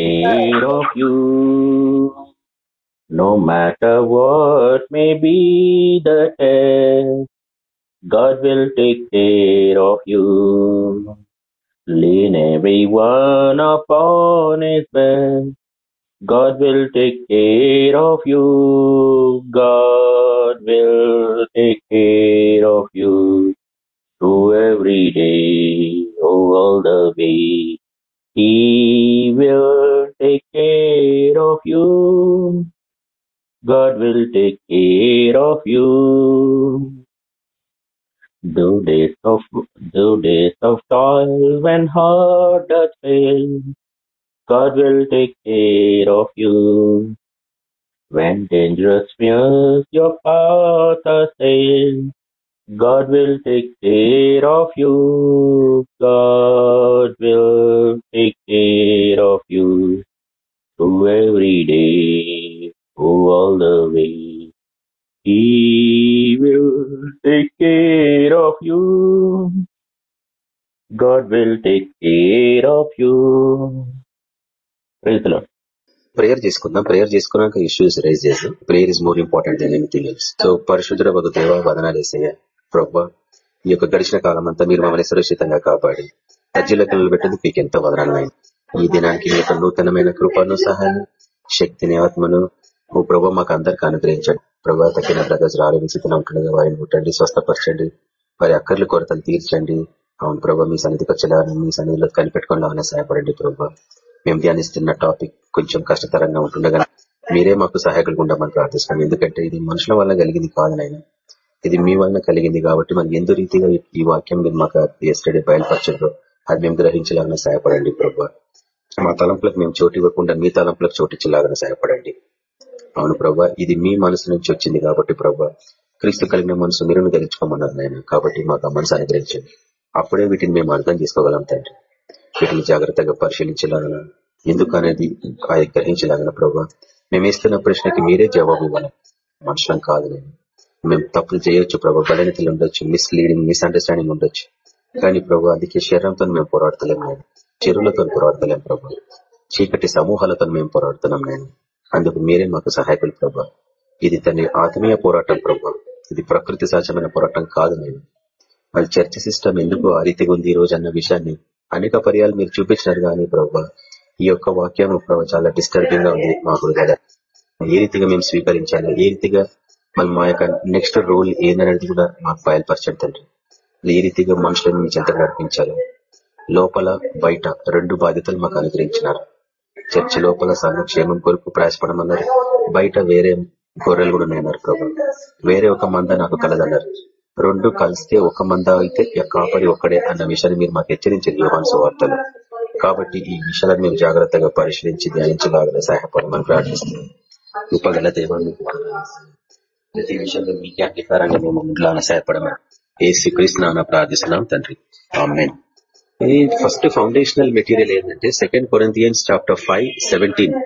of you. No matter what may be the test, God will take care of you. Lean everyone upon his back. God will take care of you. God will take care of you through every day, oh, all the way. He will take care of you. God will take care of you. The days of the days of toil when heart doth fail, God will take care of you. When dangerous fears your path assail, God will take care of you. God will take care of you through every day, through all the way. He will take care of you. God will take care of you. Praise the Lord. Prayer చేసుకుందాం prayer చేసుకున్నాక issues raise చేద్దాం prayer is more important than anything else so పరిశుద్ధ ఒక దేవ వదనాలు వేసయ్య ప్రభు ఈ యొక్క గడిచిన కాలం అంతా మీరు మమ్మల్ని సురక్షితంగా కాపాడి సజ్జీలకు పెట్టేందుకు మీకు ఎంతో వదనాలు ఈ దినానికి మీ యొక్క నూతనమైన కృపను సహాయం శక్తిని ఆత్మను ఓ ప్రభా మాకు అందరికి అనుగ్రహించండి. ప్రభా తగ్గిన బ్రదర్స్ ఆరోగ్య స్థితిలో వారిని ముట్టండి స్వస్థపరచండి వారి అక్కర్లు కొరతలు తీర్చండి. అవును ప్రభు మీ సన్నిధికి వచ్చేలాగా మీ సన్నిధిలో కనిపెట్టుకోవాలని సహాయపడండి ప్రభా. మేము ధ్యానిస్తున్న టాపిక్ కొంచెం కష్టతరంగా ఉంటుండగా మీరే మాకు సహాయకులు ఉండమని ప్రార్థిస్తున్నాం. ఎందుకంటే ఇది మనుషుల వల్ల కలిగింది కాదు నాయన ఇది మీ వలన కలిగింది కాబట్టి మనం ఎందు రీతిగా ఈ వాక్యం మీరు మాకు ఎస్టర్డే బయలుపరచడంలో అది మేము గ్రహించలాగానే సహాయపడండి ప్రభా. మా తలంపులకు మేము చోటు ఇవ్వకుండా మీ తలంపులకు చోటిచ్చేలాగానే సహాయపడండి. అవును ప్రభా ఇది మీ మనసు నుంచి వచ్చింది కాబట్టి ప్రభా క్రీస్తు కలిగిన మనసు మీరును ధరించుకోమన్నారు నాయన. కాబట్టి మాకు ఆ మనసు అనుగ్రహించండి. అప్పుడే వీటిని మేము అర్థం చేసుకోగలం తండ్రి. వీటిని జాగ్రత్తగా పరిశీలించలాగన ఎందుకు అనేది గ్రహించలాగన ప్రభా మేము ఇస్తున్న ప్రశ్నకి మీరే జవాబు ఇవ్వాలి. మనుషులం కాదు నేను. మేము తప్పులు చేయొచ్చు ప్రభా బలహీనతలు ఉండొచ్చు మిస్లీడింగ్ మిస్అండర్స్టాండింగ్ ఉండొచ్చు. కానీ ప్రభు అందుకే శరీరంతో మేము పోరాడతలేం నేను. చెరువులతో పోరాడతలేం ప్రభు. చీకటి సమూహాలతో మేము పోరాడుతున్నాం నేను. అందుకు మీరే మాకు సహాయకులు ప్రభా. ఇది తన ఆత్మీయ పోరాటం ప్రభు. ఇది ప్రకృతి సహజమైన పోరాటం కాదు నేను. వాళ్ళ చర్చ సిస్టమ్ ఎందుకు ఆ రీతిగా ఉంది ఈ రోజు అన్న విషయాన్ని అనేక పర్యాలు మీరు చూపించినారు కానీ ప్రభు ఈ యొక్క వాక్యం ప్రభు చాలా డిస్టర్బింగ్గా ఉంది మా హృదయ ఏ రీతిగా మేము స్వీకరించాలి? ఏ రీతిగా మళ్ళీ మా యొక్క నెక్స్ట్ రోల్ ఏందనేది కూడా మాకు బయలుపరచండి తండ్రి. ఏ రీతిగా మనుషులను మీ చెంత నడిపించాలి. లోపల బయట రెండు బాధ్యతలు మాకు అనుగ్రహించినారు. చర్చి లోపల సంఘక్షేమం కొరకు ప్రయాసపడమన్నారు. బయట వేరే గొర్రెలు కూడా ఉన్నాయన్నారు ప్రభు. వేరే ఒక మంద నాకు కలదన్నారు. రెండు కలిస్తే ఒక మంద అయితే కాపరి ఒక్కడే అన్న విషయాన్ని మీరు మాకు హెచ్చరించారు యోహాన్స్ వార్తలు కాబట్టి ఈ విషయాలను మేము జాగ్రత్తగా పరిశీలించి ధ్యానించలాగా సహాయపడమని ప్రార్థిస్తున్నాం. ఉపగల దేవాన్ని ప్రతి విషయంలో మీకే అంగీకారంగా మేము ఉండాలని సహాయపడమని ఏ శ్రీకృష్ణ ప్రార్థిస్తున్నాం తండ్రి. ఆమెన్. ఈ ఫస్ట్ ఫౌండేషనల్ మెటీరియల్ ఏంటంటే second Corinthians chapter five seventeen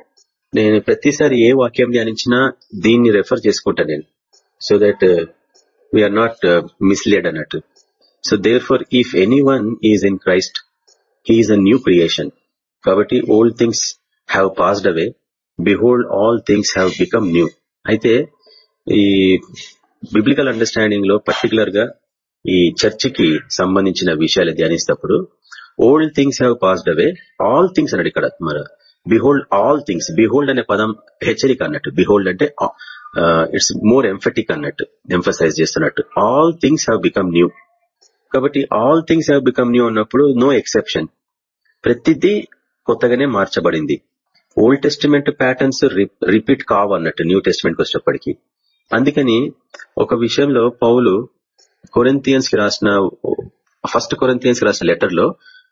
నేను ప్రతిసారి ఏ వాక్యం ధ్యానించినా దీన్ని రెఫర్ చేసుకుంటా నేను. So that we're not misled అన్నట్టు. So therefore if anyone is in Christ he is a new creation కాబట్టి old things have passed away behold all things have become new అయితే ఈ బిబ్లికల్ అండర్స్టాండింగ్లో పర్టికులర్గా ఈ చర్చికి సంబంధించిన విషయాలు ధ్యానిస్తప్పుడు old things have passed away all things అన్నాడు ఇక్కడ. మరి బిహోల్డ్ ఆల్ థింగ్స్ బిహోల్డ్ అనే పదం హెచ్చరిక అన్నట్టు. బిహోల్డ్ అంటే ఇట్స్ మోర్ ఎంఫటిక్ అన్నట్టు ఎంఫసైజ్ చేస్తున్నట్టు. All things have become new కాబట్టి all things have become new అన్నప్పుడు నో ఎక్సెప్షన్ ప్రతిదీ కొత్తగానే మార్చబడింది. ఓల్డ్ టెస్టిమెంట్ ప్యాటర్న్స్ రిపీట్ కావు అన్నట్టు న్యూ టెస్టిమెంట్కి వచ్చేటప్పటికి. అందుకని ఒక విషయంలో పౌలు కొరెంతియన్స్కి రాసిన ఫస్ట్ కొరెంతియన్స్కి రాసిన లెటర్లో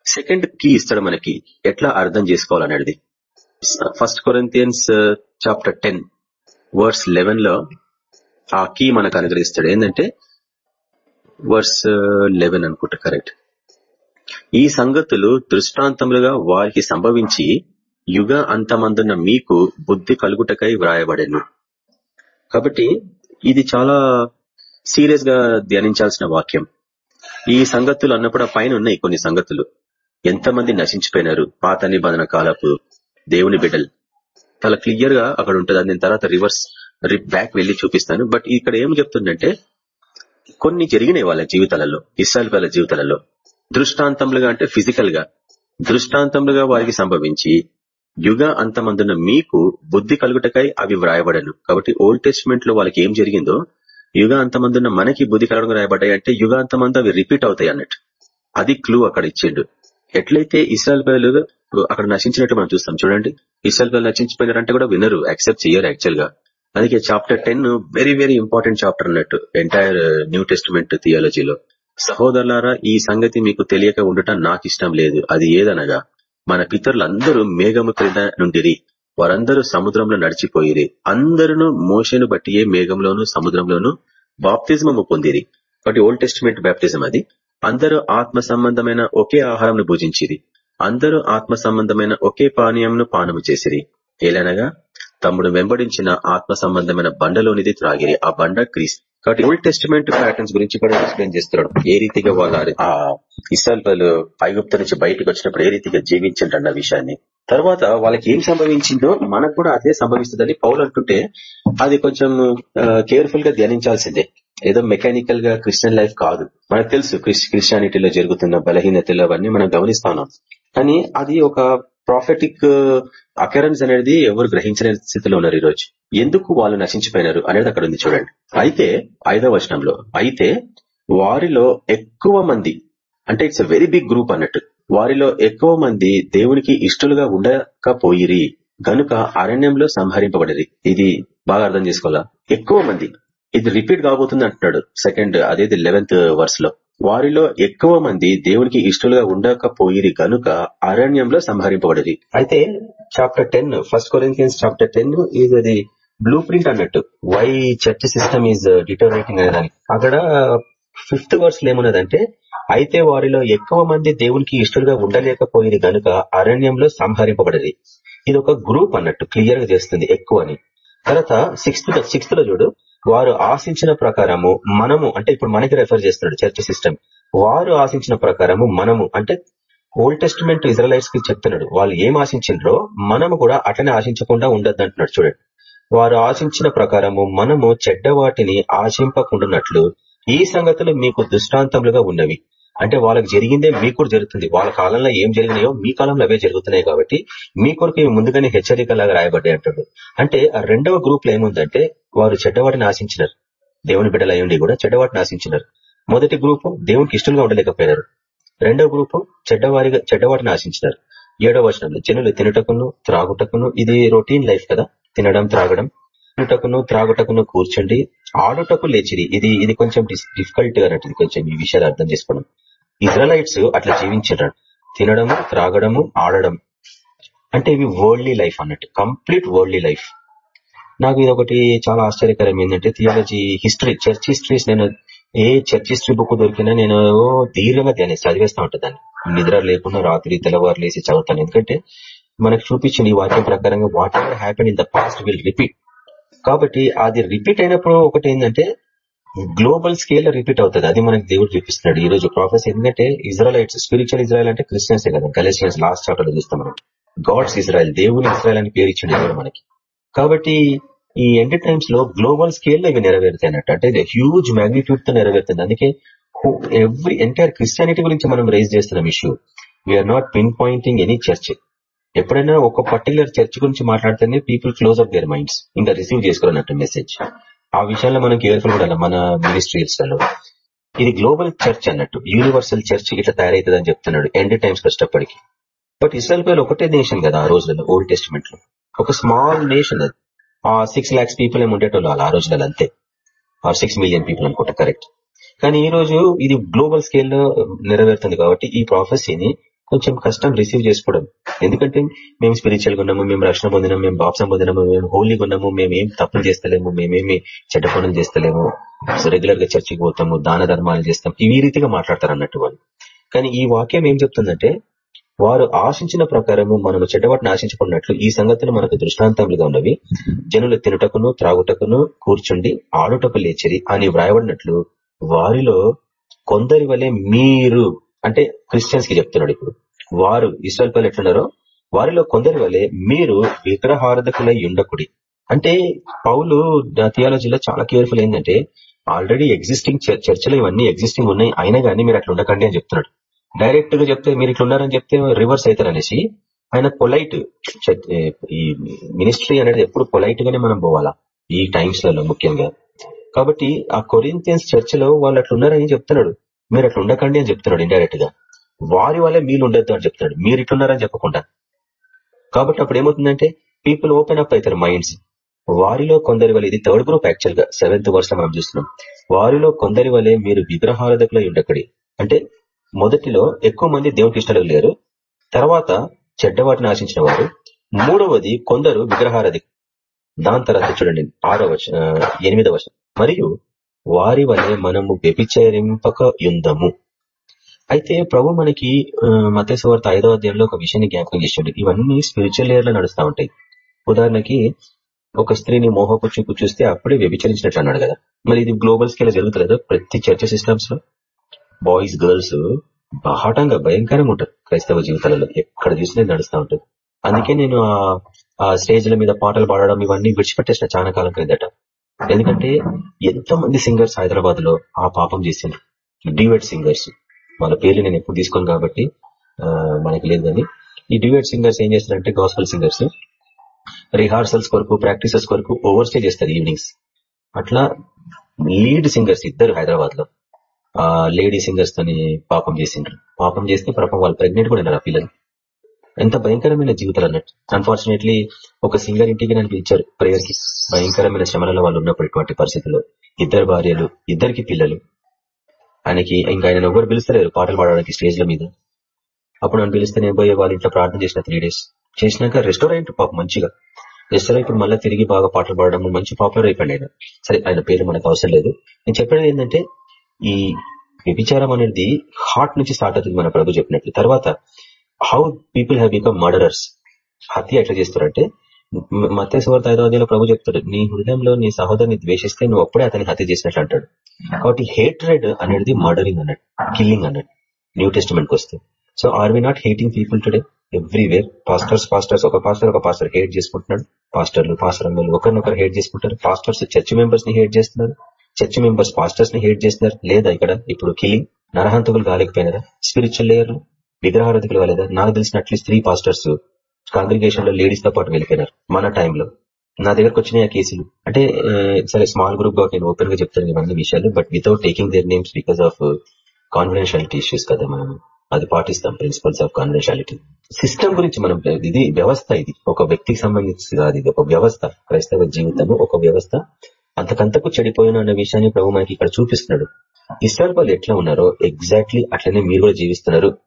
సెకండ్ కీ ఇస్తాడు మనకి. ఎట్లా అర్థం చేసుకోవాలనేది. First Corinthians chapter ten verse లెవెన్లో ఆ కీ మనకు అనుగ్రహిస్తాడు. ఏంటంటే వర్స్ లెవెన్ uh, అనుకుంటా కరెక్ట్ ఈ సంగతులు దృష్టాంతములుగా వారికి సంభవించి యుగ అంతమందున్న మీకు బుద్ధి కలుగుటకై వ్రాయబడెను. కాబట్టి ఇది చాలా సీరియస్గా ధ్యానించాల్సిన వాక్యం. ఈ సంగతులు అన్నప్పుడు పైన ఉన్నాయి కొన్ని సంగతులు. ఎంతమంది నశించిపోయినారు? పాత నిబంధన కాలపు దేవుని బిడ్డలు. చాలా క్లియర్గా అక్కడ ఉంటుంది. దాని నేను తర్వాత రివర్స్ బ్యాక్ వెళ్ళి చూపిస్తాను. బట్ ఇక్కడ ఏం చెప్తుందంటే కొన్ని జరిగినాయి వాళ్ళ జీవితాలలో ఇస్రాయల్ వాళ్ళ జీవితాలలో. దృష్టాంతములుగా అంటే ఫిజికల్గా దృష్టాంతములుగా వారికి సంభవించి యుగ అంతమందున మీకు బుద్ధి కలుగుటకై అవి వ్రాయబడను. కాబట్టి ఓల్డ్ టెస్ట్మెంట్లో వాళ్ళకి ఏం జరిగిందో యుగ అంతమందున మనకి బుద్ధి కలగడం రాయబడ్డాయి అంటే యుగ అంతమంది అవి రిపీట్ అవుతాయి అన్నట్టు. అది క్లూ అక్కడ ఇచ్చిండు. ఎట్లయితే ఇస్రాయల్ పేర్లు అక్కడ నశించినట్టు మనం చూస్తాం చూడండి. ఇస్రాయల్ పేర్లు నశించిపోయినారంటే కూడా వినరు యాక్సెప్ట్ చేయరు యాక్చువల్గా. అందుకే chapter ten very very important chapter అన్నట్టు ఎంటైర్ న్యూ టెస్ట్మెంట్ థియాలజీలో సహోదరులారా ఈ సంగతి మీకు తెలియక ఉండటం నాకు ఇష్టం లేదు. అది ఏదనగా? మన పితరులందరూ మేఘము క్రింద నుండిరి. వారందరూ సముద్రంలో నడిచిపోయిరి. అందరూ మోషను బట్టియే మేఘంలోను సముద్రంలోను బాప్తిజమము పొందిరి. కాబట్టి ఓల్డ్ టెస్టిమెంట్ బాప్తిజం అది. అందరూ ఆత్మ సంబంధమైన ఒకే ఆహారంను భుజించిరి. అందరూ ఆత్మ సంబంధమైన ఒకే పానీయంను పానము చేసిరి. ఏలనగా తమ్ముడు వెంబడించిన ఆత్మ సంబంధమైన బండలోనిది త్రాగిరి. ఆ బండ క్రీస్ కాబట్టి ఓల్డ్ టెస్టిమెంట్ ప్యాటర్న్స్ గురించి కూడా ఎక్స్ప్లెయిన్ చేస్తున్నాడు. ఏ రీతిగా వాళ్ళ ఆ వాళ్ళు ఐగుప్త నుంచి బయటకు వచ్చినప్పుడు ఏ రీతిగా జీవించండి విషయాన్ని. తర్వాత వాళ్ళకి ఏం సంభవించిందో మనకు కూడా అదే సంభవిస్తుందని పౌలు అంటుంటే అది కొంచెం కేర్ఫుల్గా ధ్యానించాల్సిందే. ఏదో మెకానికల్గా క్రిస్టియన్ లైఫ్ కాదు. మనకు తెలుసు క్రిస్టియానిటీలో జరుగుతున్న బలహీనతలు అవన్నీ మనం గమనిస్తా. ఉన్నాం కానీ అది ఒక ప్రాఫెటిక్ అకరెన్స్ uh, అనేది ఎవరు గ్రహించిన స్థితిలో ఉన్నారు ఈరోజు ఎందుకు వాళ్ళు నశించిపోయినారు అనేది అక్కడ ఉంది చూడండి. అయితే ఐదవ వచనంలో అయితే వారిలో ఎక్కువ మంది అంటే it's a very big group అన్నట్టు వారిలో ఎక్కువ మంది దేవునికి ఇష్టలుగా ఉండకపోయిరి గనుక అరణ్యంలో సంహరింపబడిరి. ఇది బాగా అర్థం చేసుకోవాలా? ఎక్కువ మంది. ఇది రిపీట్ కాబోతుంది అంటున్నాడు. సెకండ్ అదేది లెవెన్త్ వర్స్లో. వారిలో ఎక్కువ మంది దేవునికి ఇష్టలుగా ఉండకపోయిరి గనుక అరణ్యంలో సంహరింపబడేది అయితే chapter ten first Corinthians chapter ten ఇది అది బ్లూ ప్రింట్ అన్నట్టు why church system is deteriorating అనేదానికి అక్కడ uh, ఫిఫ్త్ వర్స్ ఏమున్నదంటే అయితే వారిలో ఎక్కువ మంది దేవునికి ఇష్టలుగా ఉండలేకపోయింది గనుక అరణ్యంలో సంహరింపబడేది ఇది ఒక గ్రూప్ అన్నట్టు క్లియర్గా చేస్తుంది ఎక్కువ అని తర్వాత సిక్స్త్ సిక్స్త్లో చూడు. వారు ఆశించిన ప్రకారము మనము అంటే ఇప్పుడు మనకి రెఫర్ చేస్తున్నాడు చర్చ్ సిస్టమ్ వారు ఆశించిన ప్రకారము మనము అంటే ఓల్డ్ టెస్ట్మెంట్ ఇజ్రాయలైట్స్కి చెప్తున్నాడు. వాళ్ళు ఏం ఆశించిండ్రో మనము కూడా అట్లనే ఆశించకుండా ఉండద్దు అంటున్నాడు చూడండి. వారు ఆశించిన ప్రకారము మనము చెడ్డ వాటిని ఆశింపకుండాన్నట్లు ఈ సంగతులు మీకు దృష్టాంతములుగా ఉన్నవి. అంటే వాళ్ళకి జరిగిందే మీకు కూడా జరుగుతుంది. వాళ్ళ కాలంలో ఏం జరిగినాయో మీ కాలంలో అవే జరుగుతున్నాయి కాబట్టి మీ కొరకు ముందుగానే హెచ్చరికలాగా రాయబడ్డాయి అంటాడు అంటే ఆ రెండవ గ్రూప్లో ఏముందంటే వారు చెడ్డవాటిని ఆశించినారు. దేవుని బిడ్డలు అయ్యండి కూడా చెడ్డవాటిని ఆశించినారు. మొదటి గ్రూపు దేవునికి ఇష్టంగా ఉండలేకపోయినారు. రెండవ గ్రూపు చెడ్డవారిగా చెడ్డవాటిని ఆశించినారు. ఏడవ వచనంలో జనులు తినటకును త్రాగుటకును ఇది రొటీన్ లైఫ్ కదా. తినడం త్రాగడం. తినటకును త్రాగుటకును కూర్చోండి. ఆడుటకు లేచిరి. ఇది ఇది కొంచెం డిఫికల్ట్ అన్నట్టు కొంచెం ఈ విషయాలు అర్థం చేసుకోవడం. ఇజ్రాలైట్స్ అట్లా జీవించారు తినడము త్రాగడము ఆడడం. అంటే ఇవి వరల్డ్లీ లైఫ్ అన్నట్టు కంప్లీట్ వరల్డ్లీ లైఫ్ నాకు ఇది ఒకటి చాలా ఆశ్చర్యకరం ఏంటంటే థియాలజీ హిస్టరీ చర్చ్ హిస్టరీస్ నేను ఏ చర్చ్ హిస్టరీ బుక్ దొరికినా నేను దీర్ఘంగా ధ్యానం చదివేస్తా ఉంటాను నిద్ర లేకుండా రాత్రి తెల్లవారు లేసి చదువుతాను. ఎందుకంటే మనకు చూపించిన ఈ వాక్యం ప్రకారంగా whatever happen in the past will repeat కాబట్టి అది రిపీట్ అయినప్పుడు ఒకటి ఏంటంటే గ్లోబల్ స్కేల్ రిపీట్ అవుతుంది. అది మనకి దేవుడు చూపిస్తున్నాడు. ఈ రోజు ప్రాఫెస్ ఎందుకంటే ఇజ్రాయలైట్స్ స్పిరిచువల్ ఇజ్రాయల్ అంటే క్రిస్టియన్సే కదా. గలేషియన్స్ లాస్ట్ చాప్టర్ చూస్తాం మనం. గాడ్స్ ఇజ్రాయల్ దేవుని ఇజ్రాయల్ అని పేరు ఇచ్చిండు మనకి. కాబట్టి ఈ ఎండ్ టైమ్స్లో గ్లోబల్ స్కేల్లో ఇవి నెరవేరుతాయి అన్నట్టు అంటే హ్యూజ్ మ్యాగ్నిట్యూడ్తో నెరవేరుతుంది. అందుకే ఎవ్రీ ఎంటైర్ క్రిస్టియానిటీ గురించి మనం రేజ్ చేస్తున్నాం issue we're not pinpointing any church ఎప్పుడైనా ఒక పర్టికులర్ చర్చ్ గురించి మాట్లాడితేనే people close up their minds ఇంకా రిసీవ్ చేసుకోవాలన్నట్టు మెసేజ్ ఆ విషయంలో మనం కేర్ఫుల్ కూడా మన మినిస్ట్రీస్లో ఇది గ్లోబల్ చర్చ్ అన్నట్టు. యూనివర్సల్ చర్చ్ ఇట్లా తయారైతుంది అని చెప్తున్నాడు. ఎండ్ టైమ్స్ వచ్చేటప్పటికి. బట్ ఇస్రాయల్ పేరు ఒకటే నేషన్ కదా ఆ రోజులలో ఓల్డ్ టెస్ట్మెంట్లో ఒక స్మాల్ నేషన్ అది. ఆ సిక్స్ లాక్స్ పీపుల్ ఏమి ఉండేటోళ్ళు ఆ రోజులలో అంతే. ఆ సిక్స్ మిలియన్ పీపుల్ అనుకుంటా కరెక్ట్. కానీ ఈ రోజు ఇది గ్లోబల్ స్కేల్లో నెరవేరుతుంది కాబట్టి ఈ ప్రాఫెసీని కొంచెం కష్టం రిసీవ్ చేసుకోవడం. ఎందుకంటే మేము స్పిరిచువల్ ఉన్నాము మేము రక్షణ పొందినాము మేము బాప్సం పొందినాము మేము హోలీగా ఉన్నాము మేము ఏం తప్పులు చేస్తలేము మేమేమి చెడ్డ పనులు చేస్తలేము. రెగ్యులర్గా చర్చికి పోతాము దాన ధర్మాలు చేస్తాం ఈ రీతిగా మాట్లాడతారు అన్నట్టు వాళ్ళు. కానీ ఈ వాక్యం ఏం చెప్తుందంటే వారు ఆశించిన ప్రకారము మనము చెడ్డవాటిని ఆశించుకున్నట్లు ఈ సంగతులు మనకు దృష్టాంతములుగా ఉన్నవి. జనులు తినుటకును త్రాగుటకును కూర్చుండి ఆడుటకు లేచిరి అని వ్రాయబడినట్లు వారిలో కొందరి వలె మీరు అంటే క్రిస్టియన్స్కి చెప్తున్నాడు ఇప్పుడు. వారు ఇస్రాయల్ పల్లె ఎట్లున్నారో వారిలో కొందరి వలె మీరు విగ్రహారధకులై ఉండకుడి. అంటే పౌలు థియాలజీలో చాలా కేర్ఫుల్ ఏంటంటే ఆల్రెడీ ఎగ్జిస్టింగ్ చర్చలు ఇవన్నీ ఎగ్జిస్టింగ్ ఉన్నాయి అయినా కానీ మీరు అట్లా ఉండకండి అని చెప్తున్నాడు. డైరెక్ట్గా చెప్తే మీరు ఇట్లా ఉన్నారని చెప్తే రివర్స్ అవుతారు అనేసి ఆయన పొలైట్ ఈ మినిస్ట్రీ అనేది ఎప్పుడు పొలైట్ గానే మనం పోవాలా ఈ టైమ్స్లలో ముఖ్యంగా. కాబట్టి ఆ కొరింతియన్స్ చర్చలో వాళ్ళు అట్లున్నారని చెప్తున్నాడు. మీరు అట్లా ఉండకండి అని చెప్తున్నాడు ఇండైరెక్ట్గా వారి వల్లే మీరు ఉండొద్దు అని చెప్తున్నాడు. మీరు ఇట్లున్నారని చెప్పకుండా. కాబట్టి అప్పుడు ఏమవుతుందంటే పీపుల్ ఓపెన్ అప్ అవుతారు మైండ్స్ వారిలో కొందరి వల్ల ఇది థర్డ్ గ్రూప్ యాక్చువల్గా సెవెంత్ వర్షం మనం చూస్తున్నాం. వారిలో కొందరి వల్లే మీరు విగ్రహారధకులై ఉండకడి. అంటే మొదటిలో ఎక్కువ మంది దేవునికి ఇష్టలు లేరు. తర్వాత చెడ్డవాటిని ఆశించిన వారు. మూడవది కొందరు విగ్రహారధి దాని తర్వాత చూడండి ఆరో వర్ష ఎనిమిదో వర్షం మరియు వారి వలె మనము వ్యభిచరింపక యుందము అయితే ప్రభు మనకి మతేశ్వార్త ఐదవ అధ్యాయంలో ఒక విషయాన్ని జ్ఞాపకం చేసిండు ఇవన్నీ స్పిరిచువల్ ఇయర్లో నడుస్తూ ఉంటాయి. ఉదాహరణకి ఒక స్త్రీని మోహపు చూపు చూస్తే అప్పుడే వ్యభిచరించినట్లు అన్నాడు కదా. మరి ఇది గ్లోబల్ స్కేల్ జరుగుతుంది ప్రతి చర్చ సిస్టమ్స్లో? బాయ్స్ గర్ల్స్ బాహటంగా భయంకరంగా ఉంటారు క్రైస్తవ జీవితాలలో. ఎక్కడ చూసినా నడుస్తూ ఉంటుంది. అందుకే నేను ఆ స్టేజ్ల మీద పాటలు పాడడం ఇవన్నీ విడిచిపెట్టేసిన చాలా కాలం క్రిందట. ఎందుకంటే ఎంతో మంది సింగర్స్ హైదరాబాద్లో ఆ పాపం చేసిండ్రు. Devout singers. వాళ్ళ పేర్లు నేను ఎప్పుడు తీసుకోను కాబట్టి మనకి లేదు కానీ. ఈ డివేట్ సింగర్స్ ఏం చేస్తారంటే గాస్పల్ సింగర్స్. రిహార్సల్స్ కొరకు ప్రాక్టీసెస్ కొరకు ఓవర్ స్టే చేస్తారు ఈవినింగ్స్ అట్లా లీడ్ సింగర్స్ ఇద్దరు హైదరాబాద్లో ఆ లేడీ సింగర్స్ తోని పాపం చేసిండ్రు. పాపం చేస్తే పాపం వాళ్ళు ప్రెగ్నెంట్ కూడా ఉన్నారు ఆ పిల్లలు. ఎంత భయంకరమైన జీవితాలు అన్నట్టు అన్ఫార్చునేట్లీ ఒక సింగర్ ఇంటికి నన్ను పిలిచారు ప్రేయర్కి భయంకరమైన శ్రమలలో వాళ్ళు ఉన్నప్పుడు ఇటువంటి పరిస్థితుల్లో ఇద్దరు భార్యలు ఇద్దరికి పిల్లలు. ఆయనకి ఇంకా ఆయన ఎవరు పిలుస్తలేరు పాటలు పాడడానికి స్టేజ్ల మీద. అప్పుడు నన్ను పిలిస్తే నేను పోయే వాళ్ళ ఇంట్లో ప్రార్థన చేసిన త్రీ డేస్ చేసినాక రెస్టారెంట్ పాప మంచిగా. రెస్టారెంట్ ఇప్పుడు మళ్ళీ తిరిగి బాగా పాటలు పాడడం మంచి పాపులర్ అయిపోయింది ఆయన. సరే ఆయన పేరు మనకు అవసరం లేదు. నేను చెప్పేది ఏంటంటే ఈ వ్యభిచారం అనేది హార్ట్ నుంచి స్టార్ట్ అవుతుంది మన ప్రభు చెప్పినట్లు. తర్వాత how people have become murderers హత్య ఎట్లా చేస్తారంటే మత్స్యవార్త ఐదో అధ్యాయంలో ప్రభు చెప్తాడు నీ హృదయంలో నీ సహోదరిని ద్వేషిస్తే నువ్వు అప్పుడే అతని హత్య చేసినట్లు అంటాడు. కాబట్టి హేట్రెడ్ అనేది మర్డరింగ్ అన్నట్టు కిల్లింగ్ అన్నట్టు న్యూ టెస్ట్మెంట్ వస్తే. So are we not hating people today everywhere pastors pastors ఒక పాస్టర్ ఒక పాస్టర్ హేట్ చేసుకుంటున్నాడు. పాస్టర్లు పాస్టర్లు ఒకరినొకరు హేట్ చేసుకుంటారు. పాస్టర్స్ చర్చ్ మెంబర్స్ని హేట్ చేస్తున్నారు. చర్చ్ మెంబర్స్ పాస్టర్స్ని హేట్ చేస్తున్నారు. లేదా ఇక్కడ ఇప్పుడు కిలింగ్ నరహంతకులు కాలేకపోయినారా? స్పిరిచువల్ లేయర్లు విగ్రహారధికులు కాలేదా నాకు తెలిసినట్లు స్త్రీ పాస్టర్స్ కాంగ్రిగేషన్లో లేడీస్తో పాటు వెళ్ళిపోయినారు మన టైంలో నా దగ్గరకు వచ్చినాయి ఆ కేసులు. అంటే సరే స్మాల్ గ్రూప్గా నేను ఓపెన్గా చెప్తాను ఇవన్నీ విషయాలు but without taking their names because of confidentiality issues కదా మనం. అది పాటిస్తాం ప్రిన్సిపల్స్ ఆఫ్ కాన్ఫిడెన్షియాలిటీ సిస్టమ్ గురించి మనం ఇది వ్యవస్థ ఇది. ఒక వ్యక్తికి సంబంధించి కాదు ఇది. ఒక వ్యవస్థ. క్రైస్తవ జీవితము ఒక వ్యవస్థ. అంతకంతకు చెడిపోయిన అన్న విషయాన్ని ప్రభు మనకి ఇక్కడ చూపిస్తున్నాడు. ఇస్రాయల్ వాళ్ళు ఎట్లా ఉన్నారో ఎగ్జాక్ట్లీ అట్లనే మీరు కూడా జీవిస్తున్నారు.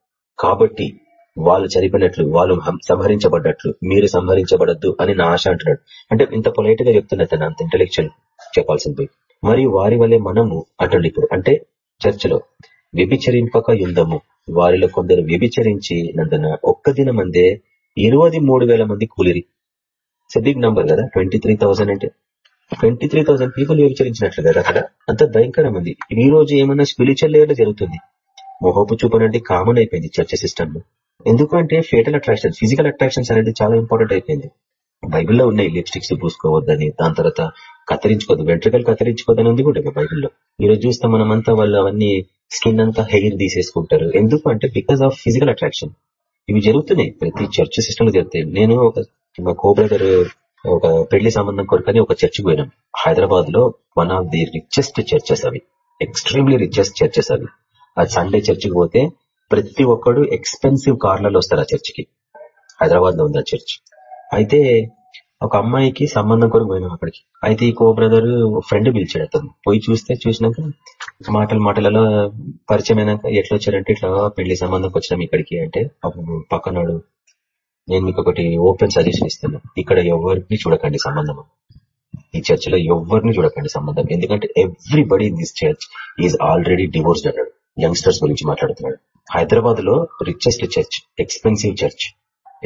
కాబట్టి వాళ్ళు చనిపోయినట్లు వాళ్ళు సంహరించబడ్డట్లు మీరు సంహరించబడద్దు అని నా ఆశ అంటున్నాడు. అంటే ఇంత పొలైట్గా చెప్తున్నా తను అంత ఇంటలెక్చువల్ చెప్పాల్సింది మరియు వారి వల్లే మనము అంటుండే ఇప్పుడు. అంటే చర్చలో వ్యభిచరింపక యుద్ధము వారిలో కొందరు వ్యభిచరించి నందున ఒక్క దిన మందే ఇరవై మూడు వేల మంది కూలిరి. బిగ్ నంబర్ కదా? ట్వంటీ అంటే. ట్వంటీ త్రీ థౌసండ్ పీపుల్ వ్యభిచరించినట్లు కదా అక్కడ? అంత భయంకరమంది. ఈ రోజు ఏమన్నా స్పిరిచువల్ లేయర్ జరుగుతుంది. మొహోపు చూపనంటే కామన్ అయిపోయింది చర్చ సిస్టమ్. లో ఎందుకంటే ఫేటల్ అట్రాక్షన్ ఫిజికల్ అట్రాక్షన్స్ అనేది చాలా ఇంపార్టెంట్ అయిపోయింది. బైబిల్లో ఉన్నాయి లిప్స్టిక్స్ పూసుకోవద్దని దాని తర్వాత కత్తిరించుకోవద్దు వెంట్రుకలు కత్తిరించుకోవద్దని ఉంది కూడా బైబిల్లో. ఈరోజు చూస్తే మనమంతా వాళ్ళు అవన్నీ స్కిన్ అంతా హెయిర్ తీసేసుకుంటారు. ఎందుకు అంటే బికాస్ ఆఫ్ ఫిజికల్ అట్రాక్షన్ ఇవి జరుగుతున్నాయి ప్రతి చర్చ్ సిస్టమ్లో జరుగుతాయి. నేను ఒక మా కోబ్రదర్ ఒక పెళ్ళి సంబంధం కొరకని ఒక చర్చికి పోయినాం. హైదరాబాద్లో one of the richest churches అవి. ఎక్స్ట్రీమ్లీ రిచెస్ట్ చర్చెస్ అవి. ఆ సండే చర్చికి పోతే ప్రతి ఒక్కడు ఎక్స్పెన్సివ్ కార్లలో వస్తారు ఆ చర్చికి. హైదరాబాద్లో ఉంది ఆ చర్చ్. అయితే ఒక అమ్మాయికి సంబంధం కొరకు పోయినాం అక్కడికి. అయితే ఈ కో బ్రదర్ ఫ్రెండ్ పిలిచాడు అతను. పోయి చూస్తే చూసినాక మాటలు మాటలలో పరిచయం అయినాక ఎట్లా వచ్చారంటే ఇట్లా పెళ్ళి సంబంధంకి వచ్చినాం ఇక్కడికి. అంటే పక్కనాడు. నేను మీకు ఒకటి ఓపెన్ సజెషన్ ఇస్తున్నా ఇక్కడ ఎవరిని చూడకండి సంబంధం. ఈ చర్చ్లో ఎవరిని చూడకండి సంబంధం. ఎందుకంటే everybody in this church is already divorced అన్నాడు. యంగ్స్టర్స్ గురించి మాట్లాడుతున్నాడు. హైదరాబాద్లో richest church expensive church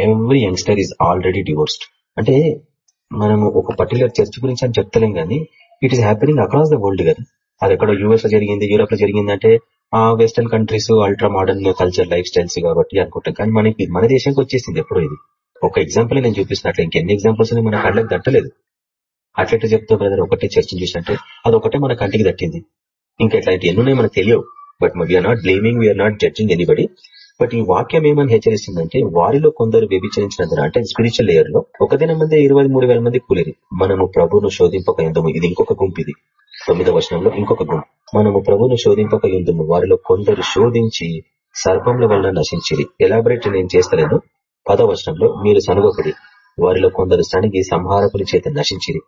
every youngster is already divorced అంటే మనము ఒక పర్టికులర్ చర్చ్ గురించి అని చెప్తలేం కానీ it is happening across the world కదా. అది ఎక్కడ యూఎస్లో జరిగింది యూరోప్లో జరిగింది అంటే ఆ western countries ultra modern culture lifestyles కాబట్టి అనుకుంటాం. కానీ మనకి మన దేశానికి వచ్చేసింది ఎప్పుడు ఇది. ఒక ఎగ్జాంపుల్ నేను చూపిస్తున్నట్లు ఇంకెన్ని ఎగ్జాంపుల్స్ మన కళ్ళకి దట్టలేదు అట్లెట్లా చెప్తా బ్రదర్ ఒకటే చర్చ చూసినట్టే అది ఒకటే మన కంటికి దట్టింది ఇంకా ఇట్లాంటి ఎన్నున్నాయి మనకు తెలియవు. But we are not blaming we are not judging anybody but ఈ వాక్యం ఏమని హెచ్చరిస్తుందంటే వారిలో కొందరు వ్యభిచరించినందున అంటే స్పిరిచువల్ లేయర్లో ఒక దిన మంది ఇరవై మూడు వేల మంది కూలిరి. మనము ప్రభును శోధింపక ఎందుము? ఇది ఇంకొక గుంపు ఇది. తొమ్మిదవ వచనంలో ఇంకొక గుంపు. మనము ప్రభును శోధింపక ఎందుము? వారిలో కొందరు శోధించి సర్పంల వలన నశించిరి. ఎలాబరేట్ నేను చేస్తలేను. పదవ వర్షంలో మీరు సనుగొకడి వారిలో కొందరు సనిగి సంహారకుల చేత నశించిరి.